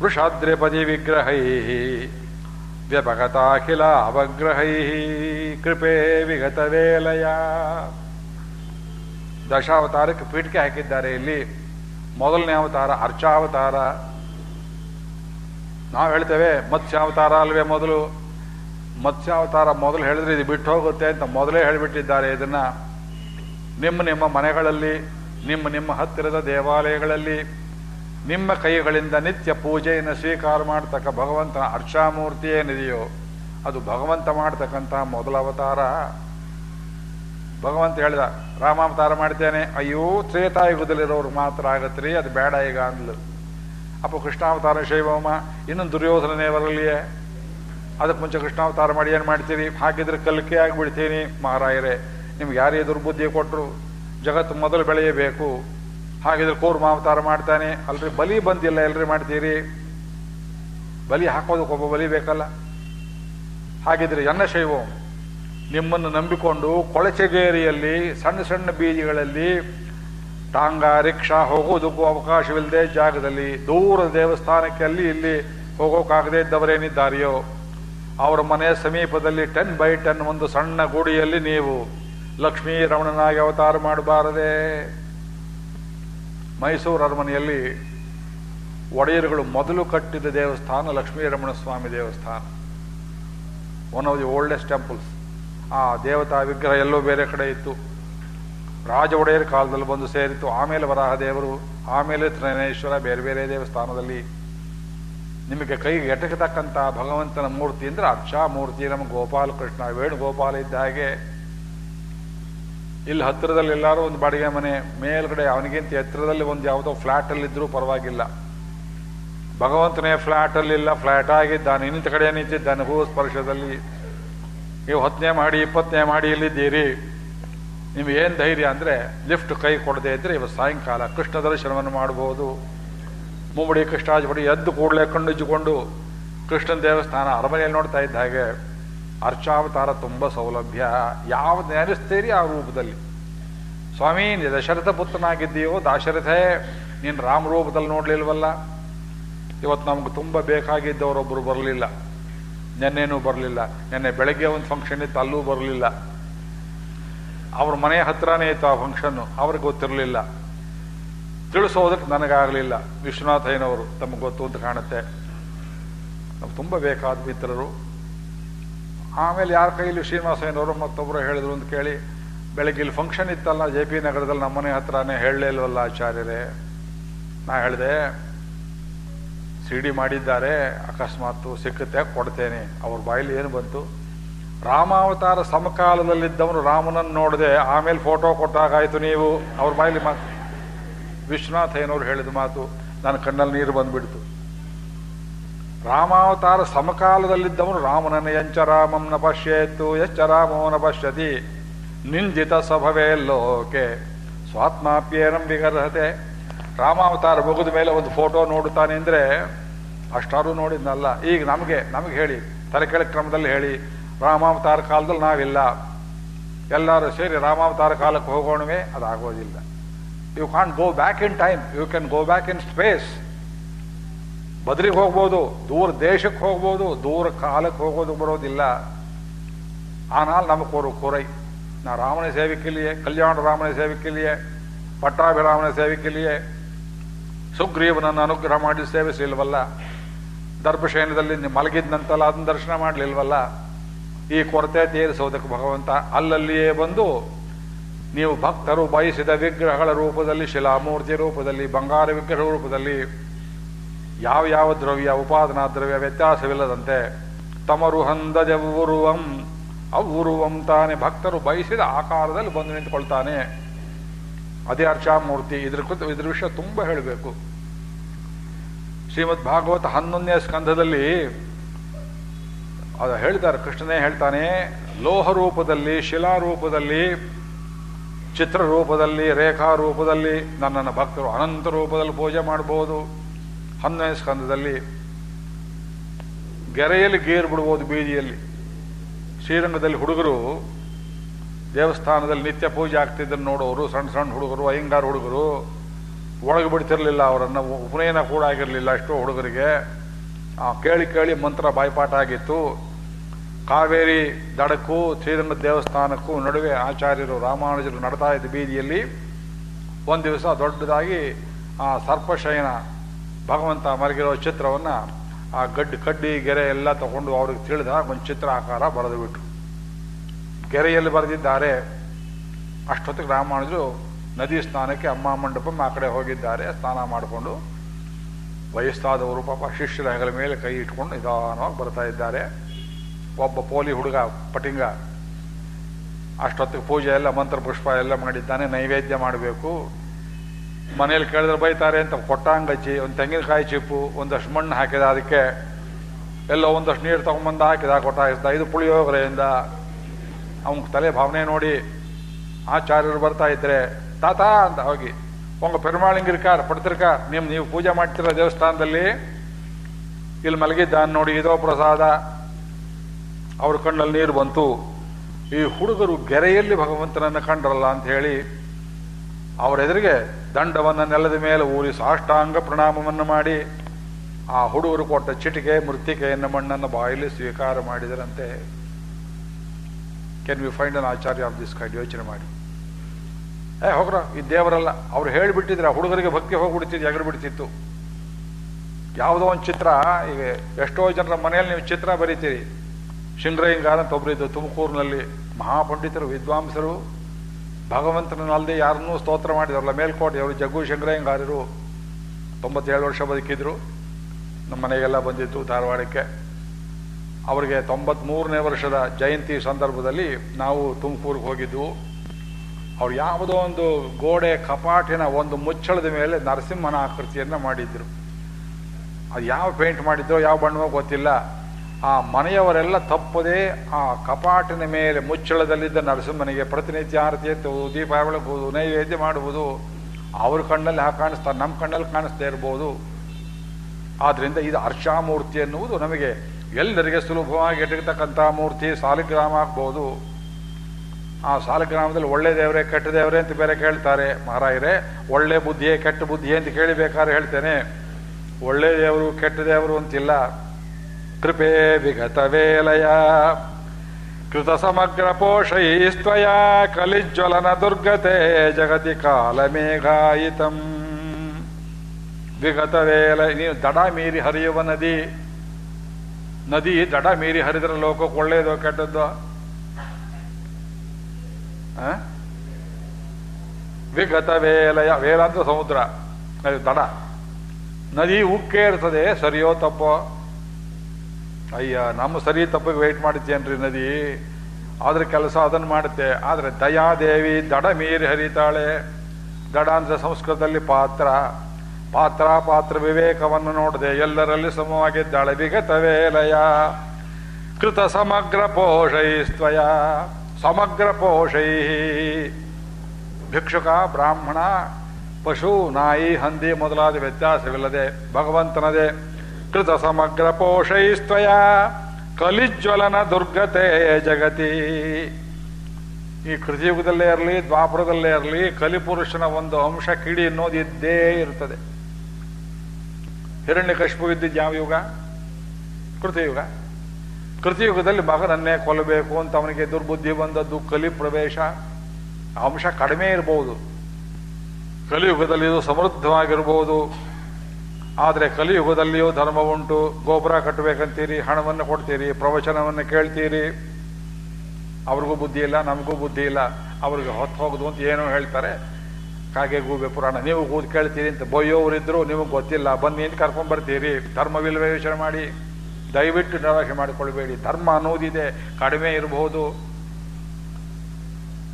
S1: ವೃಷಾದ್ರಿಪದಿ ವಿಗ್ರಹೈ. ವ್ಯಪಗತಾಖಿಲ ಅವಗ್ರಹೈ ಕೃಪೆ ವಿಗತ ವೇಲಯ. ದಶಾವತಾರಕ್ಕೆ ಪೀಠಿಕೆ ಹಾಕಿದ್ದಾರೆ ಇಲ್ಲಿ. ಮೊದಲನೇ ಅವತಾರ ಅರ್ಚಾವತಾರ. ನಾವು ಹೇಳ್ತೇವೆ ಮತ್ಸ್ಯಾವತಾರ ಅಲ್ವೇ ಮೊದಲು. ಮತ್ಸ್ಯಾವತಾರ ಮೊದಲು ಹೇಳಿದ್ರೆ ಇದು ಬಿಟ್ಟು ಹೋಗುತ್ತೆ ಅಂತ ಮೊದಲೇ ಹೇಳಿಬಿಟ್ಟಿದ್ದಾರೆ ಇದನ್ನು. ನಿಮ್ಮ ನಿಮ್ಮ ಮನೆಗಳಲ್ಲಿ, ನಿಮ್ಮ ನಿಮ್ಮ ಹತ್ತಿರದ ದೇವಾಲಯಗಳಲ್ಲಿ. ನಿಮ್ಮ ಕೈಗಳಿಂದ ನಿತ್ಯ ಪೂಜೆಯನ್ನು ಸ್ವೀಕಾರ ಮಾಡ್ತಕ್ಕ ಭಗವಂತನ ಅರ್ಚಾಮೂರ್ತಿ ಏನಿದೆಯೋ ಅದು ಭಗವಂತ ಮಾಡ್ತಕ್ಕಂತಹ ಮೊದಲ ಅವತಾರ. ಭಗವಂತ ಹೇಳಿದ, ರಾಮಾವತಾರ ಮಾಡ್ತೇನೆ. ಅಯ್ಯೋ, ತ್ರೇತಾಯುಗದಲ್ಲಿರೋರು ಮಾತ್ರ ಆಗತ್ರಿ, ಅದು ಬೇಡ ಈಗ ಅಂದ್ಲು. ಅಪ್ಪ ಕೃಷ್ಣಾವತಾರ ಶೈವಮ ಇನ್ನೊಂದು ದುರ್ಯೋಧನನೇ ಬರಲಿಯೇ? ಅದಕ್ಕೆ ಮುಂಚೆ ಕೃಷ್ಣಾವತಾರ ಮಾಡಿ ಏನು ಮಾಡ್ತೀರಿ? ಹಾಗಿದ್ರೆ ಕಲ್ಕೆ ಆಗಿಬಿಡ್ತೀನಿ. ಮಹಾರಾಯರೇ, ನಿಮ್ಗೆ ಯಾರೇ ದುರ್ಬುದ್ಧಿ ಕೊಟ್ಟರು ಜಗತ್ತು ಮೊದಲು ಬೆಳೆಯಬೇಕು. ಹಾಗಿದ್ರೆ ಕೂರ್ಮಾವತಾರ ಮಾಡ್ತಾನೆ. ಅಲ್ರಿ, ಬಲಿ ಬಂದಿಲ್ಲ, ಎಲ್ರಿ ಮಾಡ್ತೀರಿ? ಬಲಿ ಹಾಕೋದಕ್ಕೆ ಒಬ್ಬ ಬಲಿ ಬೇಕಲ್ಲ. ಹಾಗಿದ್ರೆ ಎನ್ನ ಶೈವಂ? ನಿಮ್ಮನ್ನು ನಂಬಿಕೊಂಡು ಕೊಳಚೆಗೇರಿಯಲ್ಲಿ, ಸಣ್ಣ ಸಣ್ಣ ಬೀದಿಗಳಲ್ಲಿ ಟಾಂಗ ರಿಕ್ಷಾ ಹೋಗೋದಕ್ಕೂ ಅವಕಾಶವಿಲ್ಲದೆ ಜಾಗದಲ್ಲಿ, ದೂರದ ದೇವಸ್ಥಾನಕ್ಕೆ ಅಲ್ಲಿ ಇಲ್ಲಿ ಹೋಗೋಕ್ಕಾಗದೇ ಇದ್ದವರೇನಿದ್ದಾರೆಯೋ, ಅವರ ಮನೆಯ ಸಮೀಪದಲ್ಲಿ ಟೆನ್ ಬೈ ಟೆನ್ ಒಂದು ಸಣ್ಣ ಗುಡಿಯಲ್ಲಿ ನೀವು ಲಕ್ಷ್ಮೀ ರಮಣನಾಗಿ ಅವತಾರ ಮಾಡಬಾರದೆ. ಮೈಸೂರು ಅರಮನೆಯಲ್ಲಿ ಒಡೆಯರುಗಳು ಮೊದಲು ಕಟ್ಟಿದ ದೇವಸ್ಥಾನ ಲಕ್ಷ್ಮೀ ರಮಣ ಸ್ವಾಮಿ ದೇವಸ್ಥಾನ. One of the oldest temples ಆ ದೇವತಾ ವಿಗ್ರಹ ಎಲ್ಲೋ ಬೇರೆ ಕಡೆ ಇತ್ತು. ರಾಜ ಒಡೆಯರ ಕಾಲದಲ್ಲಿ ಬಂದು ಸೇರಿತು ಆಮೇಲೆ ವರಾಹ ದೇವರು, ಆಮೇಲೆ ತ್ರಿನೇಶ್ವರ, ಬೇರೆ ಬೇರೆ ದೇವಸ್ಥಾನದಲ್ಲಿ. ನಿಮಗೆ ಕೈಗೆ ಎಟಕತಕ್ಕಂಥ ಭಗವಂತನ ಮೂರ್ತಿ ಅಂದರೆ ಅಕ್ಷಾ ಮೂರ್ತಿ ನಮ್ಮ ಗೋಪಾಲಕೃಷ್ಣ, ವೇಣುಗೋಪಾಲ ಇದ್ದ ಹಾಗೆ ಇಲ್ಲಿ ಹತ್ತಿರದಲ್ಲಿ ಎಲ್ಲರೂ ಒಂದು ಬಾಡಿಗೆ ಮನೆ, ಮೇಲ್ಗಡೆ ಅವನಿಗಿಂತ ಎತ್ತರದಲ್ಲಿ ಒಂದು ಯಾವುದೋ ಇದ್ರೂ ಪರವಾಗಿಲ್ಲ. ಭಗವಂತನೇ ಇಲ್ಲ ಫ್ಲಾಟ್ ಆಗಿದ್ದಾನೆ ಇನ್ನಿತ ಕಡೆ ನಿಂತಿದ್ದಾನೆ ಹೂ ಸ್ಪರ್ಶದಲ್ಲಿ. ನೀವು ಹತ್ತನೇ ಮಾಡಿ, ಇಪ್ಪತ್ತನೇ ಮಾಡಿ ಇಲ್ಲಿದ್ದೀರಿ ನಿಮ್ಗೆ ಏನು ಧೈರ್ಯ ಅಂದರೆ ಲಿಫ್ಟ್ ಕೈ ಕೊಡದೆ ಇದ್ದರೆ ಇವತ್ತು ಸಾಯಂಕಾಲ, ಕೃಷ್ಣ ದರ್ಶನವನ್ನು ಮಾಡಬಹುದು ಮುಮ್ಮಡಿ ಕೃಷ್ಣಾಜಪಡಿ ಎದ್ದು ಕೂಡಲೇ ಕಣ್ಣುಜ್ಜಿಕೊಂಡು ಕೃಷ್ಣನ ದೇವಸ್ಥಾನ ಅರಮನೆಯಲ್ಲಿ ನೋಡ್ತಾ ಇದ್ದ ಹಾಗೆ ಅರ್ಚಾವತಾರ ತುಂಬ ಸೌಲಭ್ಯ. ಯಾವ್ದು ನೆನೆಸ್ತೀರಿ ಆ ರೂಪದಲ್ಲಿ? ಸ್ವಾಮಿ ನೀ ದಶರಥ ಪುತ್ರನಾಗಿದ್ದೀಯೋ, ದಾಶರಥೇ, ನೀನು ರಾಮ ರೂಪದಲ್ಲಿ ನೋಡಲಿಲ್ವಲ್ಲ? ಇವತ್ತು ನಮ್ಗೆ ತುಂಬ ಬೇಕಾಗಿದ್ದವರೊಬ್ಬರು ಬರಲಿಲ್ಲ. ನೆನ್ನೆನೂ ಬರಲಿಲ್ಲ. ನೆನ್ನೆ ಬೆಳಗ್ಗೆ ಒಂದು ಫಂಕ್ಷನ್ ಇತ್ತು, ಅಲ್ಲೂ ಬರಲಿಲ್ಲ. ಅವ್ರ ಮನೆ ಹತ್ರನೇ ಇತ್ತು ಆ ಫಂಕ್ಷನ್ನು ಅವ್ರಿಗೆ ಗೊತ್ತಿರಲಿಲ್ಲ. ತಿಳಿಸೋದಕ್ಕೆ ನನಗಾಗಲಿಲ್ಲ. ವಿಶ್ವನಾಥಯ್ಯನವರು, ತಮಗೆ ಗೊತ್ತು ಅಂತ ಕಾಣುತ್ತೆ. ನಮ್ಗೆ ತುಂಬ ಬೇಕಾದ ಮಿತ್ರರು. ಆಮೇಲೆ ಯಾರ ಕೈಲಿ ಶ್ರೀನಿವಾಸಯ್ಯನವರು ಮತ್ತೊಬ್ಬರು ಹೇಳಿದ್ರು ಅಂತ ಕೇಳಿ, ಬೆಳಗ್ಗೆ ಇಲ್ಲಿ ಫಂಕ್ಷನ್ ಇತ್ತಲ್ಲ ಜೆ ಪಿ ನಗರದಲ್ಲಿ ನಮ್ಮನೆ ಹತ್ರನೇ ಹೇಳಲೇ ಇಲ್ವಲ್ಲ ಆಚಾರ್ಯರೇ? ನಾ ಹೇಳಿದೆ ಸಿ ಡಿ ಮಾಡಿದ್ದಾರೆ ಅಕಸ್ಮಾತ್ ಸಿಕ್ಕುತ್ತೆ, ಕೊಡ್ತೇನೆ. ಅವ್ರ ಬಾಯಲ್ಲಿ ಏನು ಬಂತು? ರಾಮಾವತಾರ ಸಮಕಾಲದಲ್ಲಿದ್ದವನು ರಾಮನನ್ನು ನೋಡಿದೆ, ಆಮೇಲೆ ಫೋಟೋ ಕೊಟ್ಟಾಗಾಯ್ತು ನೀವು? ಅವ್ರ ಬಾಯಲ್ಲಿ ಮಾತು ವಿಶ್ವನಾಥಯ್ಯನವರು ಹೇಳಿದ ಮಾತು, ನನ್ನ ಕಣ್ಣಲ್ಲಿ ನೀರು ಬಂದ್ಬಿಡ್ತು. ರಾಮಾವತಾರ ಸಮಕಾಲದಲ್ಲಿದ್ದವನು ರಾಮನನ್ನು. ಎಂಚ ರಾಮಂನ ಪಶ್ಯೇತು ಎಚ್ಚ ರಾಮೋನ ಪಶ್ಯತಿ. ನಿಂದಿತ ಸಭವೇ ಲೋಕೆ. ಸ್ವಾತ್ಮಾಪ್ಯೇನಂ ವಿಗರ್ಹತೆ. ರಾಮಾವತಾರ ಮುಗಿದ ಮೇಲೆ ಒಂದು ಫೋಟೋ ನೋಡುತ್ತಾನೆ ಅಂದರೆ ಅಷ್ಟಾರು ನೋಡಿದ್ನಲ್ಲ. ಈಗ ನಮಗೆ ನಮಗೆ ಹೇಳಿ, ತಲೆ ಕ್ರಮದಲ್ಲಿ ಹೇಳಿ. ರಾಮಾವತಾರ ಕಾಲದಲ್ಲಿ ನಾವಿಲ್ಲ. ಎಲ್ಲರೂ ಸೇರಿ ರಾಮಾವತಾರ ಕಾಲಕ್ಕೆ ಹೋಗೋಣವೇ, ಅದಾಗೋದಿಲ್ಲ. You can't go back in time you can go back in space ಬದ್ರಿಗೆ ಹೋಗ್ಬೋದು ದೂರ ದೇಶಕ್ಕೆ ಹೋಗ್ಬೋದು ದೂರ ಕಾಲಕ್ಕೆ ಹೋಗೋದು ಬರೋದಿಲ್ಲ ஆனால் நமக்கு ஒரு குறை நான் ராமனை சேவிக்கலையே கல்யாண ராமனை சேவிக்கலையே ಪಟ್ಟಾಭಿರಾಮನ ಸೇವಿಕಲಿಯೇ ಸುಗ್ರೀವನನ್ನು ಅನುಗ್ರಹ ಮಾಡಿ ಸೇವಿಸಲಿಲ್ವಲ್ಲ ದರ್ಭಶಯನದಲ್ಲಿ ಮಲಗಿದ್ನಂತಲ್ಲ ಅದನ್ನ ದರ್ಶನ ಮಾಡಲಿಲ್ವಲ್ಲ ಈ ಕೊರತೆ ತೀರಿಸೋದಕ್ಕೆ ಭಗವಂತ ಅಲ್ಲಲ್ಲಿಯೇ ಬಂದು ನೀವು ಭಕ್ತರು ಬಯಸಿದ ವಿಗ್ರಹಗಳ ರೂಪದಲ್ಲಿ ಶಿಲಾಮೂರ್ತಿ ರೂಪದಲ್ಲಿ ಬಂಗಾರ ವಿಗ್ರಹ ರೂಪದಲ್ಲಿ ಯಾವ ಯಾವ ದ್ರವ್ಯ, ಉಪಾದನಾ ದ್ರವ್ಯ ವ್ಯತ್ಯಾಸವಿಲ್ಲದಂತೆ ತಮರು ಅವುರುವಂ ತಾನೆ ಭಕ್ತರು ಬಯಸಿದ ಆಕಾರದಲ್ಲಿ ಬಂದು ನಿಂತುಕೊಳ್ತಾನೆ. ಅದೇ ಅರ್ಚಾಮೂರ್ತಿ, ಇದ್ರ ಕುರಿತು ಇದ್ರ ವಿಷಯ ತುಂಬ ಹೇಳಬೇಕು. ಶ್ರೀಮದ್ ಭಾಗವತ ಹನ್ನೊಂದನೇ ಸ್ಕಂಧದಲ್ಲಿ ಅದು ಹೇಳ್ತಾರೆ, ಕೃಷ್ಣನೇ ಹೇಳ್ತಾನೆ ಲೋಹ ರೂಪದಲ್ಲಿ ಶಿಲಾ ರೂಪದಲ್ಲಿ ಚಿತ್ರ ರೂಪದಲ್ಲಿ ರೇಖಾ ರೂಪದಲ್ಲಿ ನನ್ನನ್ನು ಭಕ್ತರು ಅನಂತ ರೂಪದಲ್ಲಿ ಪೂಜೆ ಮಾಡಬಹುದು ಹನ್ನೊಂದನೇ ಸ್ಕಂದದಲ್ಲಿ ಗೆರೆಯಲ್ಲಿ ಗೇರು ಬಿಡ್ಬೋದು ಬೀದಿಯಲ್ಲಿ. ಶ್ರೀರಂಗದಲ್ಲಿ ಹುಡುಗರು ದೇವಸ್ಥಾನದಲ್ಲಿ ನಿತ್ಯ ಪೂಜೆ ಆಗ್ತಿದ್ದನ್ನು ನೋಡೋರು, ಸಣ್ಣ ಸಣ್ಣ ಹುಡುಗರು ಅಯ್ಯಂಗಾರ ಹುಡುಗರು, ಒಳಗೆ ಬಿಡ್ತಿರಲಿಲ್ಲ ಅವರನ್ನು, ಉಪನಯನ ಕೂಡ ಆಗಿರಲಿಲ್ಲ ಅಷ್ಟೋ ಹುಡುಗರಿಗೆ. ಕೇಳಿ ಕೇಳಿ ಮಂತ್ರ ಬಾಯ್ಪಾಠ ಆಗಿತ್ತು. ಕಾವೇರಿ ದಡಕ್ಕೂ, ಶ್ರೀರಂಗ ದೇವಸ್ಥಾನಕ್ಕೂ ನಡುವೆ ಆಚಾರ್ಯರು, ರಾಮಾನುಜರು ನಡ್ತಾ ಇದ್ದ ಬೀದಿಯಲ್ಲಿ ಒಂದು ದಿವಸ ದೊಡ್ಡದಾಗಿ ಆ ಸರ್ಪಶಯನ ಭಗವಂತ ಮರಗಿರೋ ಚಿತ್ರವನ್ನು ಆ ಗಡ್ಡು, ಕಡ್ಡಿ, ಗೆರೆ ಎಲ್ಲ ತಗೊಂಡು ಅವ್ರಿಗೆ ತಿಳಿದ ಒಂದು ಚಿತ್ರ ಆಕಾರ ಬರೆದು ಬಿಟ್ರು. ಗೆರೆಯಲ್ಲಿ ಬರೆದಿದ್ದಾರೆ, ಅಷ್ಟೊತ್ತಿಗೆ ರಾಮಾನುಜರು ನದಿ ಸ್ನಾನಕ್ಕೆ ಅಮ್ಮ ಮಂಟಪಂ ಆ ಕಡೆ ಹೋಗಿದ್ದಾರೆ, ಸ್ನಾನ ಮಾಡಿಕೊಂಡು ವಯಸ್ಸಾದವರು ಪಾಪ ಶಿಷ್ಯರ ಹೆಗಲ ಮೇಲೆ ಕೈ ಇಟ್ಕೊಂಡು ನಿಧಾನವಾಗಿ ಬರ್ತಾ ಇದ್ದಾರೆ. ಒಬ್ಬ ಪೋಲಿ ಹುಡುಗ, ಪಟಿಂಗ, ಅಷ್ಟೊತ್ತಿಗೆ ಪೂಜೆ ಎಲ್ಲ ಮಂತ್ರ ಪುಷ್ಪ ಎಲ್ಲ ಮಾಡಿದ್ದಾನೆ, ನೈವೇದ್ಯ ಮಾಡಬೇಕು. ಮನೇಲಿ ಕೇಳಿದ್ರೆ ಬೈತಾರೆ ಅಂತ ಕೊಟ್ಟಂಗಚ್ಚಿ ಒಂದು ತೆಂಗಿನಕಾಯಿ ಚಿಪ್ಪು, ಒಂದಷ್ಟು ಮಣ್ಣು ಹಾಕಿದ, ಅದಕ್ಕೆ ಎಲ್ಲ ಒಂದಷ್ಟು ನೀರು ತೊಗೊಂಬಂದು ಹಾಕಿದ ಕೊಟ್ಟಾಗಿಸ್ದ ಇದು ಪುಳಿಯೋಗರೆಯಿಂದ. ಅವನ ತಲೆ ಭಾವನೆ ನೋಡಿ, ಆಚಾರ್ಯರು ಬರ್ತಾ ಇದ್ರೆ, ತಾತ ಅಂತ ಹೋಗಿ ಉಂಗ ಪೆರುಮಾಳಿಂಗಿರ್ಕಾರ ಪಡ್ತಿರ್ಕಾರ ನಿಮ್ಮ ನೀವು ಪೂಜೆ ಮಾಡ್ತಿರೋ ದೇವಸ್ಥಾನದಲ್ಲಿ ಇಲ್ಲಿ ಮಲಗಿದ್ದಾನೆ ನೋಡಿ, ಇದೋ ಪ್ರಸಾದ. ಅವ್ರ ಕಣ್ಣಲ್ಲಿ ನೀರು ಬಂತು. ಈ ಹುಡುಗರು ಗೆರೆಯಲ್ಲಿ ಭಗವಂತನನ್ನು ಕಂಡ್ರಲ್ಲ ಅಂತ ಹೇಳಿ ಅವರ ಎದುರಿಗೆ ದಂಡವನ್ನು ನೆಲದ ಮೇಲೆ ಊರಿ ಸಾಷ್ಟಾಂಗ ಪ್ರಣಾಮವನ್ನು ಮಾಡಿ ಆ ಹುಡುಗರು ಕೊಟ್ಟ ಚಿಟಿಕೆ, ಮೃತ್ತಿಕೆಯನ್ನು ಮಣ್ಣನ್ನು ಬಾಯಲ್ಲಿ ಸ್ವೀಕಾರ ಮಾಡಿದರಂತೆ. Can we find an acharya of this kind ಯೋಚನೆ ಮಾಡಿ. ಏ, ಹೋಗ್ರ, ಈ ದೇವರಲ್ಲ, ಅವ್ರು ಹೇಳಿಬಿಟ್ಟಿದ್ರೆ ಆ ಹುಡುಗರಿಗೆ ಭಕ್ತಿ ಹೋಗ್ಬಿಡ್ತಿದ್ದು ಎಗರು ಬಿಡ್ತಿತ್ತು ಯಾವುದೋ ಒಂದು ಚಿತ್ರ, ಈಗ ಎಷ್ಟೋ ಜನರ ಮನೆಯಲ್ಲಿ ನೀವು ಚಿತ್ರ ಬರೀತೀರಿ. ಶಿಂಗ್ರಯ್ಯಂಗಾರ ಅಂತ ಒಬ್ಬರಿದ್ದು ತುಮಕೂರಿನಲ್ಲಿ ಮಹಾಪಂಡಿತರು, ವಿದ್ವಾಂಸರು. ಭಗವಂತನಲ್ಲದೆ ಯಾರನ್ನೂ ಸ್ತೋತ್ರ ಮಾಡಿದಾರಲ್ಲ ಮೇಲ್ಕೋಟೆ ಅವರು ಜಗ್ಗು ಶಂಕರಯ್ಯಂಗಾರ್ಯರು ತೊಂಬತ್ತೇಳು ವರ್ಷ ಬದುಕಿದ್ರು. ನಮ್ಮ ಮನೆಗೆಲ್ಲ ಬಂದಿದ್ದು ಧಾರವಾಡಕ್ಕೆ. ಅವರಿಗೆ ತೊಂಬತ್ಮೂರನೇ ವರ್ಷದ ಜಯಂತಿ ಸಂದರ್ಭದಲ್ಲಿ ನಾವು ತುಮಕೂರಿಗೆ ಹೋಗಿದ್ವು. ಅವ್ರು ಯಾವುದೋ ಒಂದು ಗೋಡೆ ಕಪಾಟಿನ ಒಂದು ಮುಚ್ಚಳದ ಮೇಲೆ ನರಸಿಂಹನ ಆಕೃತಿಯನ್ನು ಮಾಡಿದ್ದರು ಅದು ಯಾವ ಪೇಂಟ್ ಮಾಡಿದ್ದೋ, ಯಾವ ಬಣ್ಣವೋ ಗೊತ್ತಿಲ್ಲ. ಆ ಮನೆಯವರೆಲ್ಲ ತಪ್ಪದೆ ಆ ಕಪಾಟಿನ ಮೇಲೆ ಮುಚ್ಚಳದಲ್ಲಿದ್ದ ನರಸಿಂಹನಿಗೆ ಪ್ರತಿನಿತ್ಯ ಆರತಿ ಎತ್ತುವುದು ದೀಪ ಬೆಳಗುವುದು ನೈವೇದ್ಯ ಮಾಡುವುದು. ಅವ್ರ ಕಣ್ಣಲ್ಲಿ ಹಾಗೆ ಕಾಣಿಸ್ತಾರೆ ನಮ್ಮ ಕಣ್ಣಲ್ಲಿ ಕಾಣಿಸ್ತಾ ಇರ್ಬೋದು. ಆದ್ದರಿಂದ ಇದು ಹರ್ಷಾಮೂರ್ತಿ ಎನ್ನುವುದು ನಮಗೆ ಎಲ್ಲರಿಗೆ ಸುಲಭವಾಗಿ ಎಟಕತಕ್ಕಂಥ ಮೂರ್ತಿ, ಸಾಲಿಗ್ರಾಮ ಆಗ್ಬೋದು. ಆ ಸಾಲಿಗ್ರಾಮದಲ್ಲಿ ಒಳ್ಳೆ ದೇವರೇ, ಕೆಟ್ಟ ದೇವರೇ ಅಂತ ಬೇರೆ ಕೇಳ್ತಾರೆ. ಮಹಾರಾಯರೇ ಒಳ್ಳೆ ಬುದ್ಧಿಯೇ ಕೆಟ್ಟ ಬುದ್ಧಿ ಅಂತ ಕೇಳಿಬೇಕಾದ್ರೆ ಹೇಳ್ತೇನೆ. ಒಳ್ಳೆ ದೇವರು, ಕೆಟ್ಟ ದೇವರು ಅಂತಿಲ್ಲ. ಕೃಪೆ ವಿಗತ ವೇಲಯ ಕೃತ ಸಮಗ್ರ ಪೋಷಯಿಸ್ತ್ವಯ ಕಲಿಜ್ವಲನ ದುರ್ಗತೆ ಜಗತಿ ಕಾಲಮೇಘಾಯಿತಂ ವಿಗತ ವೇಲ ನೀನು ದಡ ಮೀರಿ ಹರಿಯುವ ನದಿ. ನದಿ ದಡ ಮೀರಿ ಹರಿದ್ರೆ ಲೋಕಕ್ಕೆ ಒಳ್ಳೇದು ಕೆಟ್ಟದ್ದು? ವಿಗತ ವೇಲಯ ವೇಲ ಅಂದ್ರೆ ಸಮುದ್ರ ದಡ. ನದಿ ಉಕ್ಕೇ ಇರ್ತದೆ ಸರಿಯೋ ತಪ್ಪೋ? ಅಯ್ಯ, ನಮ್ಮ ಸರಿ ತಪ್ಪಿಗೆ ವೆಯ್ಟ್ ಮಾಡುತ್ತೇನ್ರಿ ನದಿ. ಆದ್ರೆ ಕೆಲಸ ಅದನ್ನು ಮಾಡುತ್ತೆ. ಆದ್ರೆ ದಯಾದೇವಿ ದಡ ಮೀರಿ ಹರಿತಾಳೆ. ದಡ ಅಂದ್ರೆ ಸಂಸ್ಕೃತದಲ್ಲಿ ಪಾತ್ರ. ಪಾತ್ರ ಪಾತ್ರ ವಿವೇಕವನ್ನು ನೋಡದೆ ಎಲ್ಲರಲ್ಲಿ ಸಮವಾಗಿದ್ದಾಳೆ. ವಿಗತ ಲಯ ಕೃತ ಸಮಗ್ರ ಪೋಷೈಸ್ತ್ವಯ ಸಮಗ್ರ ಪೋಷೈ ಭಿಕ್ಷುಕ, ಬ್ರಾಹ್ಮಣ, ಪಶು, ನಾಯಿ, ಹಂದಿ ಮೊದಲಾದ ವ್ಯತ್ಯಾಸವಿಲ್ಲದೆ ಭಗವಂತನದೇ. ಕೃತ ಸಮಗ್ರ ಪೋಷೈಸ್ತ್ವಯ ಕಲಿಜ್ವಲನ ದುರ್ಗತೆ ಜಗತಿ. ಈ ಕೃತಿಯುಗದಲ್ಲೇ ಇರಲಿ, ದ್ವಾಪುರದಲ್ಲೇ ಇರಲಿ, ಕಲಿಪುರುಷನ ಒಂದು ಅಂಶ ಕಿಡಿ ಅನ್ನೋದು ಇದ್ದೇ ಇರ್ತದೆ. ಹಿರಣ್ಯ ಕಶ್ಪು ಇದ್ದಿದ್ದು ಯಾವ ಯುಗ? ಕೃತಿಯುಗ. ಕೃತಿಯುಗದಲ್ಲಿ ಮಗನನ್ನೇ ಕೊಲ್ಲಬೇಕು ಅಂತ ಅವನಿಗೆ ದುರ್ಬುದ್ಧಿ ಬಂದದ್ದು ಕಲಿ ಪ್ರವೇಶ. ಅಂಶ ಕಡಿಮೆ ಇರಬಹುದು ಕಲಿಯುಗದಲ್ಲಿ ಇದು ಸಮೃದ್ಧವಾಗಿರ್ಬೋದು. ಆದರೆ ಕಲಿಯುಗದಲ್ಲಿಯೂ ಧರ್ಮ ಉಂಟು. ಗೋಪುರ ಕಟ್ಟಬೇಕಂತೀರಿ, ಹಣವನ್ನು ಕೊಡ್ತೀರಿ, ಪ್ರವಚನವನ್ನು ಕೇಳ್ತೀರಿ. ಅವ್ರಿಗೂ ಬುದ್ಧಿ ಇಲ್ಲ, ನಮಗೂ ಬುದ್ಧಿ ಇಲ್ಲ. ಅವ್ರಿಗೆ ಹೊತ್ತು ಹೋಗೋದು ಅಂತ ಏನೋ ಹೇಳ್ತಾರೆ. ಕಾಗೆ, ಗೂಬೆ, ಪುರಾಣ, ನೀವು ಕೂತ್ ಕೇಳ್ತೀರಿ ಅಂತ ಬೊಯ್ಯೋರಿದ್ರು ನಿಮಗೆ ಗೊತ್ತಿಲ್ಲ, ಬನ್ನಿ ಅಂತ ಕರ್ಕೊಂಡ್ಬರ್ತೀರಿ ಧರ್ಮವಿಲ್ವೇ ಯೋಚನೆ ಮಾಡಿ. ದಯವಿಟ್ಟು ನಿರಾಶೆ ಮಾಡಿಕೊಳ್ಬೇಡಿ ಧರ್ಮ ಅನ್ನೋದಿದೆ, ಕಡಿಮೆ ಇರಬಹುದು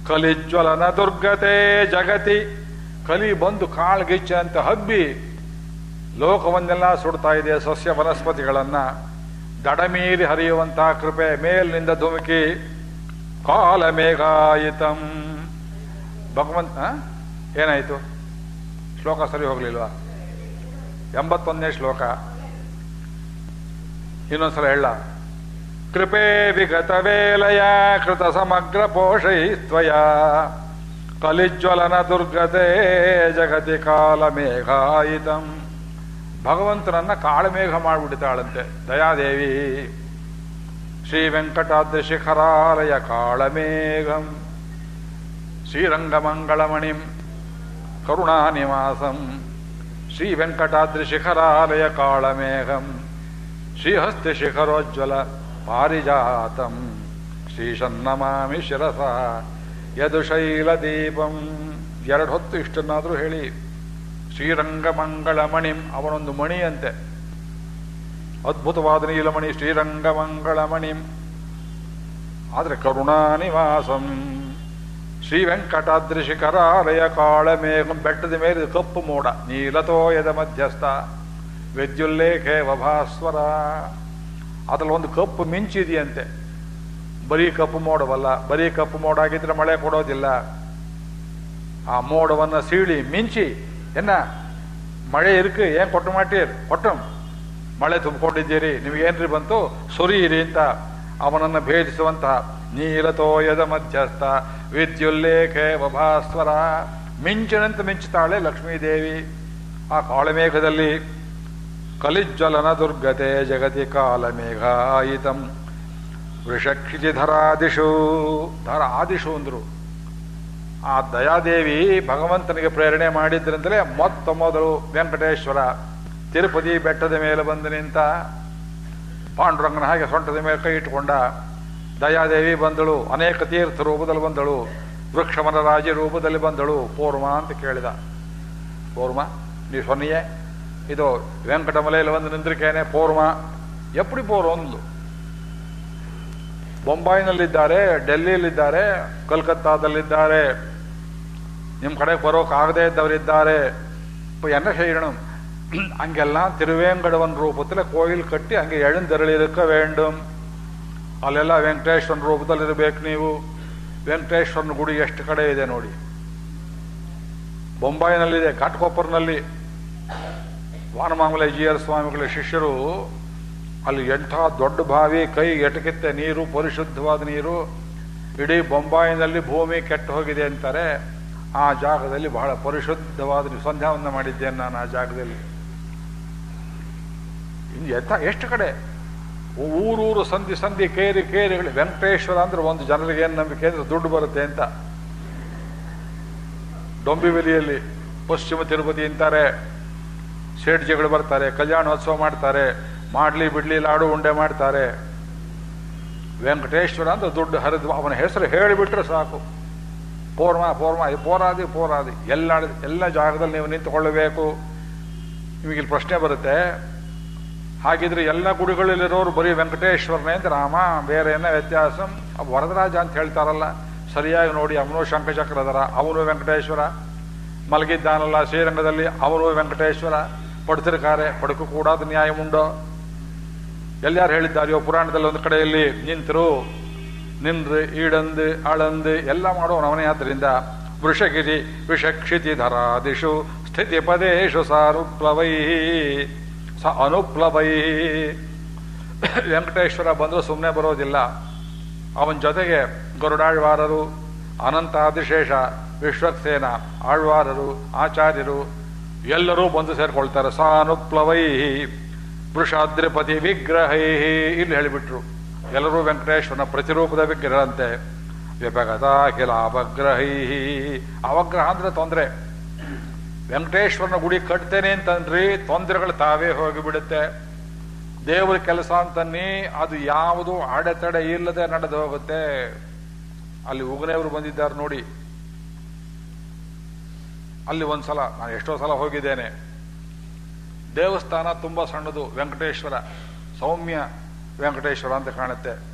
S1: ಕಲಿಜ್ವಲನ ದುರ್ಗತೆ ಜಗತಿ, ಕಲಿ ಬಂದು ಕಾಳ್ಗಿಚ್ಚ ಅಂತ ಹಬ್ಬಿ ಲೋಕವನ್ನೆಲ್ಲ ಸುಡ್ತಾ ಇದೆ ಸಸ್ಯ ವನಸ್ಪತಿಗಳನ್ನ? ದಡಮೀರಿ ಹರಿಯುವಂತಹ ಕೃಪೆ ಮೇಲಿನಿಂದ ಧುಮುಕಿ ಕಾಲ ಮೇಘಾಯಿತಂ. ಭಗವಂತ ಏನಾಯಿತು? ಶ್ಲೋಕ ಸರಿ ಹೋಗಲಿಲ್ವಾ? ಎಂಬತ್ತೊಂದನೇ ಶ್ಲೋಕ. ಇನ್ನೊಂದ್ಸಲ ಹೇಳ. ಕೃಪೆ ವಿಗತ ವೇಲಯ ಕೃತ ಸಮಗ್ರ ಪೋಷಯಿತ್ವಯ. ಕಲಿಜ್ವಲನ ದುರ್ಗತೆ ಜಗತಿ ಕಾಲ ಮೇಘಾಯಿತಂ. ಭಗವಂತನನ್ನ ಕಾಳಮೇಘ ಮಾಡಿಬಿಡ್ತಾಳಂತೆ ದಯಾದೇವಿ ಶ್ರೀ ವೆಂಕಟಾದ್ರಿ ಶಿಖರಾಲಯ ಕಾಳಮೇಘಂ, ಶ್ರೀರಂಗಮಂಗಳಮಣಿಂ, ಕರುಣಾನಿವಾಸಂ ಶ್ರೀ ವೆಂಕಟಾದ್ರಿ ಶಿಖರಾಲಯ ಕಾಳಮೇಘಂ ಶ್ರೀಹಸ್ತಿ ಶಿಖರೋಜ್ವಲ ಪಾರಿಜಾತಂ ಶ್ರೀಶನ್ನಮಾಮಿ ಶಿರಸ, ಯದುಶೈಲದೀಪಂ. ಎರಡು ಹೊತ್ತು ಇಷ್ಟನ್ನಾದರೂ ಹೇಳಿ. ಶ್ರೀರಂಗಮಂಗಳಮಣಿಂ ಅವನೊಂದು ಮಣಿಯಂತೆ. ಅದ್ಭುತವಾದ ನೀಲಮಣಿ ಶ್ರೀರಂಗಮಂಗಳಮಣಿಂ. ಆದರೆ ಕರುಣಾನಿವಾಸಂ. ಶ್ರೀ ವೆಂಕಟಾದ್ರಿ ಶಿಖರಾಲಯ ಕಾಳಮೇ ಬೆಟ್ಟದ ಮೇಲೆ ಕಪ್ಪು ಮೋಡ ನೀಲತೋಯದ ಮಧ್ಯಸ್ಥ, ವಿದ್ಯುಲ್ಲೇಖೆ ವಭಾಸ್ವರ. ಅದ್ರಲ್ಲಿ ಒಂದು ಕಪ್ಪು ಮಿಂಚಿದೆಯಂತೆ. ಬರೀ ಕಪ್ಪು ಮೋಡವಲ್ಲ, ಬರೀ ಕಪ್ಪು ಮೋಡ ಆಗಿದ್ರೆ ಮಳೆ ಕೊಡೋದಿಲ್ಲ. ಆ ಮೋಡವನ್ನು ಸೀಳಿ ಮಿಂಚಿ என்ன ಮಳೆ ಇರ್ಕು ಏನ್ ಕೊಟ್ಟು ಮಾಟೀರ್ ಕೊಟ್ಟಂ ಮಳೆ ತುಂಬಿಕೊಂಡಿದ್ದೀರಿ ನಿಮಗೇನ್ರಿ ಬಂತು ಸುರಿಯಿರಿ ಅಂತ ಅವನನ್ನು ಭೇದಿಸುವಂತಹ ನೀಲತೋಯದ ಮಧ್ಯಸ್ಥ ವಿದ್ಯುಲ್ಲೇಖೆ ವಭಾಸ್ವರ ಮಿಂಚಿನಂತೆ ಮಿಂಚುತ್ತಾಳೆ ಲಕ್ಷ್ಮೀದೇವಿ ಆ ಕಾಳಮೇಘದಲ್ಲಿ ಕಲಿಜ್ವಲನ ದುರ್ಗತೆ ಜಗತಿ ಕಾಲಮೇಘ ಆಯಿತಂ ವೃಷಕ್ಷಿಧರಾದಿಷು ಧರ ಆದಿಶು ಅಂದರು ಆ ದಯಾದೇವಿ ಭಗವಂತನಿಗೆ ಪ್ರೇರಣೆ ಮಾಡಿದ್ರಿಂದಲೇ ಮೊತ್ತ ಮೊದಲು ವೆಂಕಟೇಶ್ವರ ತಿರುಪತಿ ಬೆಟ್ಟದ ಮೇಲೆ ಬಂದು ನಿಂತ ಪಾಂಡುರಂಗನ ಹಾಗೆ ಸೊಂಟದ ಮೇಲೆ ಕೈ ಇಟ್ಟುಕೊಂಡ ದಯಾದೇವಿ ಬಂದಳು. ಅನೇಕ ತೀರ್ಥ ರೂಪದಲ್ಲಿ ಬಂದಳು. ವೃಕ್ಷವನ ರಾಜ ರೂಪದಲ್ಲಿ ಬಂದಳು. ಪೂರ್ವ ಅಂತ ಕೇಳಿದ. ಪೂರ್ವ ನೀ ಸೊನ್ನೆಯೇ. ಇದು ವೆಂಕಟಮಲೆಯಲ್ಲಿ ಬಂದು ನಿಂದ್ರಿಕೇನೆ ಪೂರ್ವ ಎಪ್ಪಡಿ ಪೂರ್ವ ಒಂದು. ಬೊಂಬಾಯಿನಲ್ಲಿದ್ದಾರೆ, ಡೆಲ್ಲಿಯಲ್ಲಿದ್ದಾರೆ, ಕಲ್ಕತ್ತಾದಲ್ಲಿದ್ದಾರೆ. ನಿಮ್ಮ ಕಡೆಗೆ ಬರೋಕ್ಕಾಗದೇ ಇದ್ದವರಿದ್ದಾರೆ இப்போ என்ன செய்யணும் அங்கெல்லாம் திருவேங்கடவன் ரூபத்தில் கோயில் ಕಟ್ಟಿ ಹಂಗೆ எழுந்தருளிருக்க வேண்டும் ಅಲ್ಲೆಲ್ಲ ವೆಂಕಟೇಶ್ವರನ ರೂಪದಲ್ಲಿ ಇರಬೇಕು ನೀವು ವೆಂಕಟೇಶ್ವರನ ಗುಡಿ ಎಷ್ಟು ಕಡೆ ಇದೆ ನೋಡಿ ಬೊಂಬಾಯಿನಲ್ಲಿದೆ ಘಾಟ್ಕೊಪ್ಪರ್ನಲ್ಲಿ ವಾನಮಾಮಲೆ ಜಿ ಆರ್ ಸ್ವಾಮಿಗಳ ಶಿಷ್ಯರು ಅಲ್ಲಿ ಎಂಥ ದೊಡ್ಡ ಬಾವಿ ಕೈ ಎಟಕಿತ್ತೆ ನೀರು ಪರಿಶುದ್ಧವಾದ ನೀರು ಇಡೀ ಬೊಂಬಾಯಿನಲ್ಲಿ ಭೂಮಿ ಕೆಟ್ಟು ಹೋಗಿದೆ ಅಂತಾರೆ ಆ ಜಾಗದಲ್ಲಿ ಬಹಳ ಪರಿಶುದ್ಧವಾದ ನಿಸಂಧಾನವನ್ನು ಮಾಡಿದ್ದೇನೆ ನಾನು ಆ ಜಾಗದಲ್ಲಿ. ಇನ್ನು ಎತ್ತ ಎಷ್ಟು ಕಡೆ? ಊರೂರು ಸಂಧಿ ಸಂಧಿ ಕೇರಿ ಕೇರಿಗಳು ವೆಂಕಟೇಶ್ವರ ಅಂದ್ರೆ ಒಂದು ಜನರಿಗೆ ಏನು ನಂಬಿಕೆ ಅಂದ್ರೆ ದುಡ್ಡು ಬರುತ್ತೆ ಅಂತ. ಡೊಂಬಿವಿಲಿಯಲ್ಲಿ ಪಶ್ಚಿಮ ತಿರುಪತಿ ಅಂತಾರೆ ಶೇಡ್ಜಿಗಳು ಬರ್ತಾರೆ, ಕಲ್ಯಾಣೋತ್ಸವ ಮಾಡ್ತಾರೆ, ಮಾಡ್ಲಿ ಬಿಡ್ಲಿ ಲಾಡು ಉಂಡೆ ಮಾಡ್ತಾರೆ. ವೆಂಕಟೇಶ್ವರ ಅಂದ್ರೆ ದುಡ್ಡು ಹರಿದು, ಅವನ ಹೆಸರು ಹೇಳಿಬಿಟ್ರೆ ಸಾಕು. ಪೋರ್ಮ ಪೋರ್ಮ ಪೋರಾದಿ ಪೋರಾದಿ. ಎಲ್ಲ ಎಲ್ಲ ಜಾಗದಲ್ಲಿ ನೀವು ನಿಂತುಕೊಳ್ಳಬೇಕು. ನಿಮಗೆ ಇಲ್ಲಿ ಪ್ರಶ್ನೆ ಬರುತ್ತೆ. ಹಾಗಿದ್ರೆ ಎಲ್ಲ ಗುಡಿಗಳಲ್ಲಿರೋರು ಬರೀ ವೆಂಕಟೇಶ್ವರನೇ ಅಂತ ರಾಮ, ಬೇರೆ ಏನೋ ವ್ಯತ್ಯಾಸ. ವರದರಾಜ ಅಂತ ಹೇಳ್ತಾರಲ್ಲ, ಸರಿಯಾಗಿ ನೋಡಿ ಅವನು ಶಂಖಚಕ್ರಧರ, ಅವನು ವೆಂಕಟೇಶ್ವರ. ಮಲಗಿದ್ದಾನಲ್ಲ ಶ್ರೀರಂಗದಲ್ಲಿ, ಅವನು ವೆಂಕಟೇಶ್ವರ. ಪಡ್ತಿರ್ಕಾರೆ ಪಡಕು ಕೂಡ ಅದು ಉಂಡೋ ಎಲ್ಲಾರು ಹೇಳಿದ್ದಾರೆಯೋ ಪುರಾಣದಲ್ಲಿ ಒಂದು ಕಡೆಯಲ್ಲಿ ನಿಂತರು. ನಿಂದ್ರು, ಈಡಂದು, ಅಳಂದು ಎಲ್ಲ ಮಾಡೋ ಅವನೇ ಆದ್ದರಿಂದ ವೃಷಗಿರಿ ವಿಷಕ್ಷಿತಿ ಧರಾದಿಷು ಸ್ಥಿತಿ ಪದೇಶು ಸಾರುಪ್ಲವೈ, ಸ ಅನುಪ್ಲವೈ. ವೆಂಕಟೇಶ್ವರ ಬಂದರೂ ಸುಮ್ಮನೆ ಬರೋದಿಲ್ಲ. ಅವನ ಜೊತೆಗೆ ಗರುಡಾಳ್ವಾರರು, ಅನಂತಾದಿಶೇಷ, ವಿಶ್ವಕ್ಸೇನ, ಆಳ್ವಾರರು, ಆಚಾರ್ಯರು ಎಲ್ಲರೂ ಬಂದು ಸೇರಿಕೊಳ್ತಾರೆ. ಸಾನುಪ್ಲವೈ, ವೃಷಾದ್ರಿಪತಿ ವಿಗ್ರಹೈ, ಇಲ್ಲಿ ಹೇಳಿಬಿಟ್ರು. ಎಲ್ಲರೂ ವೆಂಕಟೇಶ್ವರನ ಪ್ರತಿರೂಪದ ವಿಗ್ರಹಂತೆ ವ್ಯಪಗತ ಅಖಿಲ ಅವಗ್ರಹೀ ಅವಗ್ರಹ ಅಂದ್ರೆ ತೊಂದರೆ. ವೆಂಕಟೇಶ್ವರನ ಗುಡಿ ಕಟ್ತೇನೆ ಅಂತಂದ್ರಿ ತೊಂದರೆಗಳು ತಾವೇ ಹೋಗಿಬಿಡುತ್ತೆ. ದೇವರ ಕೆಲಸ ಅಂತನ್ನಿ, ಅದು ಯಾವುದು ಅಡೆತಡೆ ಇಲ್ಲದೆ ನಡೆದು ಹೋಗುತ್ತೆ. ಅಲ್ಲಿ ಉಗನೆಯವರು ಬಂದಿದ್ದಾರೆ ನೋಡಿ. ಅಲ್ಲಿ ಒಂದ್ಸಲ, ನಾನು ಎಷ್ಟೋ ಸಲ ಹೋಗಿದ್ದೇನೆ. ದೇವಸ್ಥಾನ ತುಂಬಾ ಸಣ್ಣದು, ವೆಂಕಟೇಶ್ವರ, ಸೌಮ್ಯ. ವೆಂಕಟೇಶ್ವರ ಅಂತ ಕಾಣುತ್ತೆ.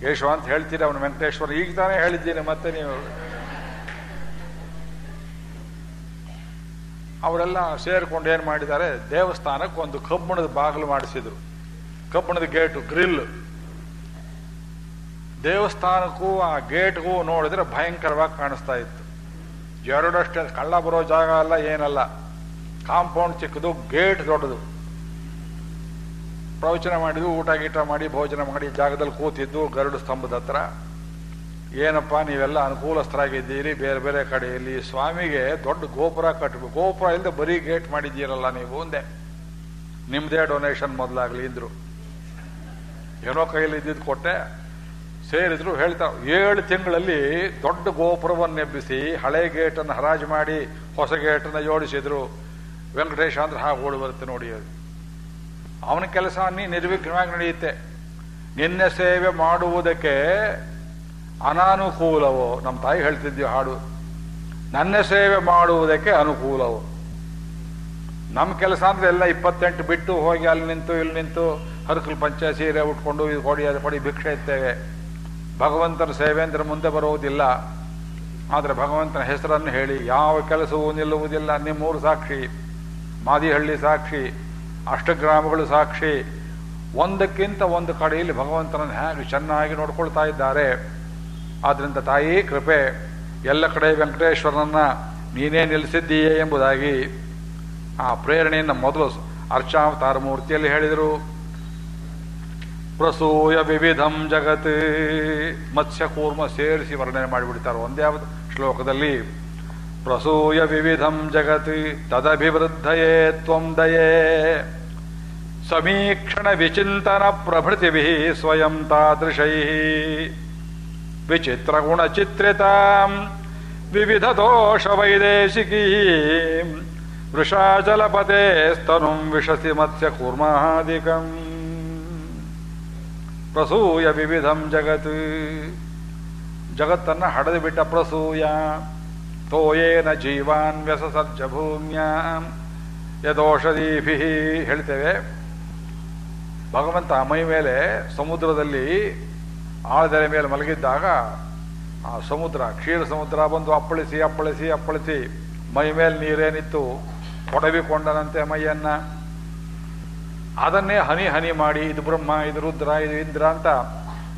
S1: ಕೇಶವ ಅಂತ ಹೇಳ್ತೀರ, ಅವನು ವೆಂಕಟೇಶ್ವರ. ಈಗ ತಾನೇ ಹೇಳಿದ್ದೀನಿ, ಮತ್ತೆ ನೀವು. ಅವರೆಲ್ಲ ಸೇರಿಕೊಂಡು ಏನು ಮಾಡಿದ್ದಾರೆ, ದೇವಸ್ಥಾನಕ್ಕೆ ಒಂದು ಕಬ್ಬಣದ ಬಾಗಿಲು ಮಾಡಿಸಿದ್ರು. ಕಬ್ಬಣದ ಗೇಟು, ಗ್ರಿಲ್. ದೇವಸ್ಥಾನಕ್ಕೂ, ಆ ಗೇಟ್ಗೂ ನೋಡಿದ್ರೆ ಭಯಂಕರವಾಗಿ ಕಾಣಿಸ್ತಾ ಇತ್ತು. ಎರಡಷ್ಟೇ ಕಳ್ಳ ಬರೋ ಜಾಗ ಅಲ್ಲ ಏನಲ್ಲ. ಕಾಂಪೌಂಡ್ ಚಿಕ್ಕದು, ಗೇಟ್ ದೊಡ್ಡದು. ಪ್ರವಚನ ಮಾಡಿದ್ದು ಊಟ ಗೀಟ ಮಾಡಿ, ಭೋಜನ ಮಾಡಿ, ಜಾಗದಲ್ಲಿ ಕೂತಿದ್ದು ಗರುಡು ಸ್ತಂಭದ ಹತ್ರ. ಏನಪ್ಪ, ನೀವೆಲ್ಲ ಅನುಕೂಲಸ್ಥರಾಗಿದ್ದೀರಿ, ಬೇರೆ ಬೇರೆ ಕಡೆಯಲ್ಲಿ. ಸ್ವಾಮಿಗೆ ದೊಡ್ಡ ಗೋಪುರ ಕಟ್ಟಬೇಕು ಗೋಪುರ ಇಲ್ಲದೆ ಬರೀ ಗೇಟ್ ಮಾಡಿದ್ದೀರಲ್ಲ ನೀವು ಒಂದೇ ನಿಮ್ಮದೇ ಡೊನೇಷನ್ ಮೊದಲಾಗಲಿ ಇದ್ರು ಏನೋ ಕೈಯಲ್ಲಿ ಇದ್ದಿದ್ದು ಕೊಟ್ಟೆ. ಸೇರಿದ್ರು ಹೇಳ್ತಾ, ಏಳು ತಿಂಗಳಲ್ಲಿ ದೊಡ್ಡ ಗೋಪುರವನ್ನು ಎಬ್ಬಿಸಿ, ಹಳೆ ಗೇಟನ್ನು ಹರಾಜು ಮಾಡಿ, ಹೊಸ ಗೇಟನ್ನು ಜೋಡಿಸಿದ್ರು. ವೆಂಕಟೇಶ ಅಂದ್ರೆ ಹಾಗೆ ಓಡಿ ಬರುತ್ತೆ ನೋಡಿ ಅದು. ಅವನ ಕೆಲಸ ನೀ ನಿರ್ವಿಘ್ನವಾಗಿ ನಡೆಯುತ್ತೆ. ನಿನ್ನ ಸೇವೆ ಮಾಡುವುದಕ್ಕೆ ಅನಾನುಕೂಲವೋ, ನಮ್ಮ ತಾಯಿ ಹೇಳ್ತಿದ್ವಿ ಹಾಡು, ನನ್ನ ಸೇವೆ ಮಾಡುವುದಕ್ಕೆ ಅನುಕೂಲವು. ನಮ್ಮ ಕೆಲಸ ಅಂದ್ರೆ ಎಲ್ಲ ಇಪ್ಪತ್ತೆಂಟು ಬಿಟ್ಟು ಹೋಗಿ ಅಲ್ಲಿ ನಿಂತು, ಇಲ್ಲಿ ನಿಂತು, ಹರಕಲು ಪಂಚ ಸೀರೆ ಉಟ್ಕೊಂಡು, ಇದು ಕೊಡಿ ಅದು ಕೊಡಿ ಭಿಕ್ಷೆ ಇರ್ತೇವೆ. ಭಗವಂತನ ಸೇವೆ ಅಂದ್ರೆ ಮುಂದೆ ಬರುವುದಿಲ್ಲ. ಆದರೆ ಭಗವಂತನ ಹೆಸರನ್ನು ಹೇಳಿ, ಯಾವ ಕೆಲಸವೂ ನಿಲ್ಲುವುದಿಲ್ಲ. ನಿಮ್ಮೂರು ಸಾಕ್ಷಿ, ಮಾದಿಹಳ್ಳಿ ಸಾಕ್ಷಿ. ಅಷ್ಟಗ್ರಾಮಗಳು ಸಾಕ್ಷಿ. ಒಂದಕ್ಕಿಂತ ಒಂದು ಕಡೆಯಲ್ಲಿ ಭಗವಂತನನ್ನು ಹೇಗೆ ಚೆನ್ನಾಗಿ ನೋಡ್ಕೊಳ್ತಾ ಇದ್ದಾರೆ. ಆದ್ದರಿಂದ ತಾಯಿ ಕೃಪೆ. ಎಲ್ಲ ಕಡೆ ವೆಂಕಟೇಶ್ವರನನ್ನ ನೀನೇ ನಿಲ್ಲಿಸಿದ್ದೀಯೇ ಎಂಬುದಾಗಿ ಆ ಪ್ರೇರಣೆಯನ್ನು ಮೊದಲು ಅರ್ಚಾವತಾರ ಮೂರ್ತಿಯಲ್ಲಿ ಹೇಳಿದರು. ಪ್ರಸೂಯ ವಿವಿಧಂ ಜಗತ್, ಮತ್ಸ್ಯ ಕೂರ್ಮ ಸೇರಿಸಿ ವರ್ಣನೆ ಮಾಡಿಬಿಡ್ತಾರೆ ಒಂದೇ ಶ್ಲೋಕದಲ್ಲಿ. ಪ್ರಸೂಯ ವಿವಿಧಂ ಜಗತ್, ತದಭಿವೃದ್ಧಯೇ ತ್ವಂ ದಯೇ. ಸಮೀಕ್ಷಣ ವಿಚಿಂತನ ಪ್ರಭೃತಿಭಿ ಸ್ವಯಂ ತಾದೃಶೈ ವಿಚಿತ್ರ ಗುಣ ಚಿತ್ರಿತಾಂ ವಿವಿಧ ದೋಷ ವೈದೇಶಿಕೀ ವೃಷಾಚಲಪತೆ ಸ್ತನುಂ ವಿಶಸಿ ಮತ್ಸ್ಯ ಕೂರ್ಮಾದಿಕಂ ಪ್ರಸೂಯ ವಿವಿಧಂ ಜಗತ್ ಜಗತ್ತನ್ನ ಹಡೆದು ಬಿಟ್ಟ ಪ್ರಸೂಯ ತೋಯೇನ ಜೀವಾನ್ ವ್ಯಸಸರ್ಜ ಭೂಮ್ಯ ಯದೋಷಧೀಭಿ ಹೇಳ್ತೇವೆ ಭಗವಂತ ಮೈ ಮೇಲೆ ಸಮುದ್ರದಲ್ಲಿ ಆಳದೆಲೆ ಮೇಲೆ ಮಲಗಿದ್ದಾಗ ಆ ಸಮುದ್ರ, ಕ್ಷೀರ ಸಮುದ್ರ ಬಂದು ಅಪ್ಪಳಿಸಿ ಅಪ್ಪಳಿಸಿ ಅಪ್ಪಳಿಸಿ ಮೈ ಮೇಲೆ ನೀರೇನಿತ್ತು ಕೊಡವಿಕೊಂಡನಂತೆ ಮೈಯನ್ನ. ಅದನ್ನೇ ಹನಿ ಹನಿ ಮಾಡಿ, ಇದು ಬ್ರಹ್ಮ, ಇದು ರುದ್ರ, ಇದು ಇಂದ್ರ ಅಂತ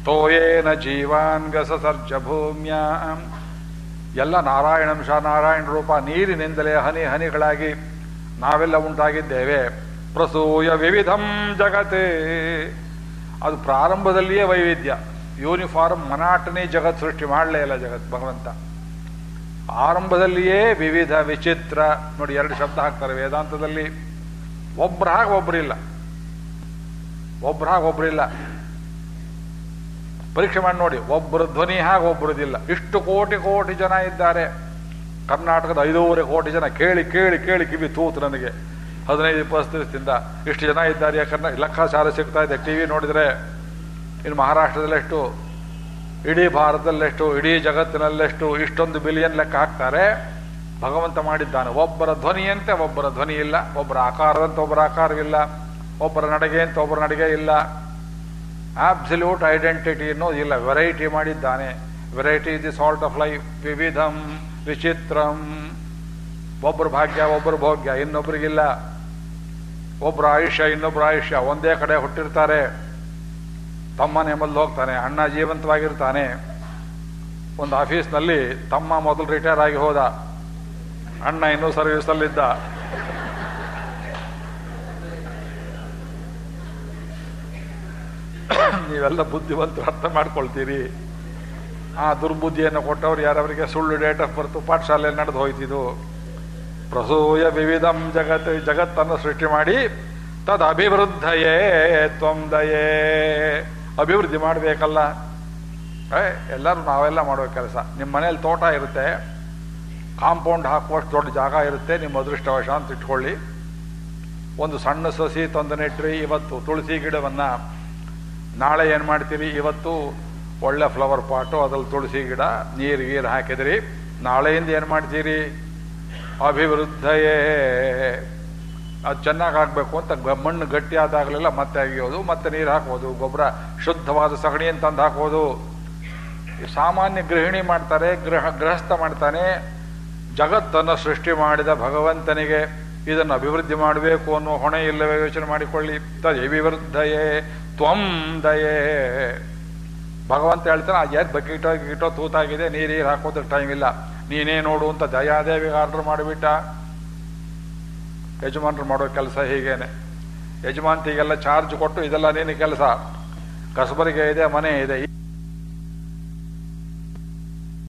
S1: ತೋಯೇನ ಜೀವಾನ್ ಸರ್ಜ ಭೂಮ್ಯ. ಎಲ್ಲ ನಾರಾಯಣಂಶ, ನಾರಾಯಣ ರೂಪ ನೀರಿನಿಂದಲೇ ಹನಿ ಹನಿಗಳಾಗಿ ನಾವೆಲ್ಲ ಉಂಟಾಗಿದ್ದೇವೆ. ಪ್ರಸೂಯ ವಿವಿಧಂ ಜಗತ್ತೇ ಅದು ಪ್ರಾರಂಭದಲ್ಲಿಯೇ ವೈವಿಧ್ಯ. ಯೂನಿಫಾರ್ಮ್ ಮನಾಟನೆ ಜಗತ್ ಸೃಷ್ಟಿ ಮಾಡಲೇ ಇಲ್ಲ ಜಗತ್, ಭಗವಂತ. ಆರಂಭದಲ್ಲಿಯೇ ವಿವಿಧ ವಿಚಿತ್ರ, ನೋಡಿ ಎರಡು ಶಬ್ದ ಹಾಕ್ತಾರೆ ವೇದಾಂತದಲ್ಲಿ. ಒಬ್ರ ಹಾಗೆ ಒಬ್ರಿಲ್ಲ ಒಬ್ರ ಹಾಗೆ ಒಬ್ರಿಲ್ಲ ಪರೀಕ್ಷೆ ಮಾಡಿ ನೋಡಿ ಒಬ್ಬರು ಧ್ವನಿ ಹಾಗೆ ಒಬ್ಬರದಿಲ್ಲ ಇಷ್ಟು ಕೋಟಿ ಕೋಟಿ ಜನ ಇದ್ದಾರೆ. ಕರ್ನಾಟಕದ ಐದೂವರೆ ಕೋಟಿ ಜನ ಕೇಳಿ ಕೇಳಿ ಕೇಳಿ ಕಿವಿ ತೂತು ನನಗೆ. ಹದಿನೈದು ಇಪ್ಪತ್ತು ದಿವಸದಿಂದ ಇಷ್ಟು ಜನ ಇದ್ದಾರೆ, ಯಾಕಂದ್ರೆ ಲೆಕ್ಕಾಚಾರ ಸಿಗ್ತಾ ಇದೆ. ಟಿ ವಿ ನೋಡಿದರೆ ಇನ್ನು ಮಹಾರಾಷ್ಟ್ರದಲ್ಲೆಷ್ಟು, ಇಡೀ ಭಾರತದಲ್ಲೆಷ್ಟು, ಇಡೀ ಜಗತ್ತಿನಲ್ಲೆಷ್ಟು ಇಷ್ಟೊಂದು ಬಿಲಿಯನ್ ಲೆಕ್ಕ ಹಾಕ್ತಾರೆ. ಭಗವಂತ ಮಾಡಿದ್ದಾನೆ. ಒಬ್ಬರ ಧ್ವನಿಯಂತೆ ಒಬ್ಬರ ಧ್ವನಿ ಇಲ್ಲ. ಒಬ್ಬರ ಆಕಾರದಂತೆ ಒಬ್ಬರ ಆಕಾರವಿಲ್ಲ ಒಬ್ಬರ ನಡಿಗೆ ಅಂತ ಒಬ್ಬರ ನಡಿಗೆ ಇಲ್ಲ. ಆಬ್ಸಲ್ಯೂಟ್ ಐಡೆಂಟಿಟಿ ಅನ್ನೋದು ಇಲ್ಲ. ವೆರೈಟಿ ಮಾಡಿದ್ದಾನೆ. Variety is the salt of life ವಿವಿಧಂ, ವಿಚಿತ್ರಂ. ಒಬ್ಬರು ಭಾಗ್ಯ, ಒಬ್ಬರು ಭೋಗ್ಯ. ಇನ್ನೊಬ್ರಿಗಿಲ್ಲ. ಒಬ್ಬರ ಆಯುಷ್ಯ ಇನ್ನೊಬ್ಬರ ಆಯುಷ್ಯ, ಒಂದೇ ಕಡೆ ಹುಟ್ಟಿರ್ತಾರೆ. ತಮ್ಮ ನೇಮಲ್ಲಿ ಹೋಗ್ತಾನೆ, ಅಣ್ಣ ಜೀವಂತವಾಗಿರ್ತಾನೆ. ಒಂದು ಆಫೀಸ್ನಲ್ಲಿ ತಮ್ಮ ಮೊದಲು ರಿಟೈರ್ ಆಗಿ ಹೋದ. ಅಣ್ಣ ಇನ್ನೂ ಸರ್ವಿಸಲ್ಲಿದ್ದ. ನೀವೆಲ್ಲ ಬುದ್ಧಿವಂತರು ಅರ್ಥ ಮಾಡ್ಕೊಳ್ತೀರಿ. ಆ ದುರ್ಬುದ್ಧಿಯನ್ನು ಕೊಟ್ಟವ್ರು ಯಾರವರಿಗೆ ಸುಳ್ಳು ಡೇಟ್ ಆಫ್ ಬರ್ತು, ಪಾಠಶಾಲೆಯಲ್ಲಿ ನಡೆದು ಹೋಯ್ತಿದ್ದು. ಪ್ರಸೂಯ ವಿವಿಧಂ ಜಗತ್, ಜಗತ್ತನ್ನು ಸೃಷ್ಟಿ ಮಾಡಿ, ತದ ಅಭಿವೃದ್ಧಯೇ ತ್ವಂದಯೇ ಅಭಿವೃದ್ಧಿ ಮಾಡಬೇಕಲ್ಲ. ಏ, ಎಲ್ಲರೂ ನಾವೆಲ್ಲ ಮಾಡೋ ಕೆಲಸ. ನಿಮ್ಮ ಮನೇಲಿ ತೋಟ ಇರುತ್ತೆ, ಕಾಂಪೌಂಡ್ ಹಾಕುವಷ್ಟು ದೊಡ್ಡ ಜಾಗ ಇರುತ್ತೆ, ನಿಮ್ಮ ಅದೃಷ್ಟವಶ ಅಂತ ಇಟ್ಕೊಳ್ಳಿ. ಒಂದು ಸಣ್ಣ ಸಸಿ ತಂದು ನೆಟ್ರಿ ಇವತ್ತು ತುಳಸಿ ಗಿಡವನ್ನು. ನಾಳೆ ಏನು ಮಾಡ್ತೀರಿ? ಇವತ್ತು ಒಳ್ಳೆ ಫ್ಲವರ್ ಪಾಟು ಅದ್ರಲ್ಲಿ ತುಳಸಿ ಗಿಡ, ನೀರು, ಗೀರು ಹಾಕಿದ್ರಿ. ನಾಳೆಯಿಂದ ಏನು ಮಾಡ್ತೀರಿ? ಅಭಿವೃದ್ಧಯೇ. ಅದು ಚೆನ್ನಾಗಿ ಹಾಕಬೇಕು ಅಂತ ಮಣ್ಣು ಗಟ್ಟಿ ಆದಾಗಲೆಲ್ಲ ಮತ್ತೆ ಅಗಿಯೋದು, ಮತ್ತೆ ನೀರು ಹಾಕೋದು ಗೊಬ್ಬರ ಶುದ್ಧವಾದ ಸಗಣಿ ಅಂತಂದು ಹಾಕೋದು ಈ ಸಾಮಾನ್ಯ ಗೃಹಿಣಿ ಮಾಡ್ತಾರೆ ಗೃಹ ಗೃಹಸ್ಥ ಮಾಡ್ತಾನೆ. ಜಗತ್ತನ್ನು ಸೃಷ್ಟಿ ಮಾಡಿದ ಭಗವಂತನಿಗೆ ಇದನ್ನು ಅಭಿವೃದ್ಧಿ ಮಾಡಬೇಕು ಅನ್ನೋ ಹೊಣೆ ಇಲ್ಲವೇ ಯೋಚನೆ ಮಾಡಿಕೊಳ್ಳಿ. ತದಭಿವೃದ್ಧಯೇ ತ್ವಂ ದಯೇ. ಭಗವಂತ ಹೇಳ್ತಾನೆ ಅದು ಯಾರು ಬಕೀಟೋ ಗಿಟೋ ತೂತಾಗಿದೆ, ನೀರು ಹಾಕೋದಕ್ಕೆ ಟೈಮ್ ಇಲ್ಲ. ನೀನೇ ನೋಡು ಅಂತ ದಯಾದೇವಿಗೆ ಆರ್ಡರ್ ಮಾಡಿಬಿಟ್ಟ. ಯಜಮಾನರು ಮಾಡೋ ಕೆಲಸ ಹೀಗೇನೆ. ಯಜಮಾನ್ತಿಗೆಲ್ಲ ಚಾರ್ಜ್ ಕೊಟ್ಟು ಇದೆಲ್ಲ ನೀನು ಕೆಲಸ. ಕಸಬರಿಗೆ ಇದೆ, ಮನೆ ಇದೆ.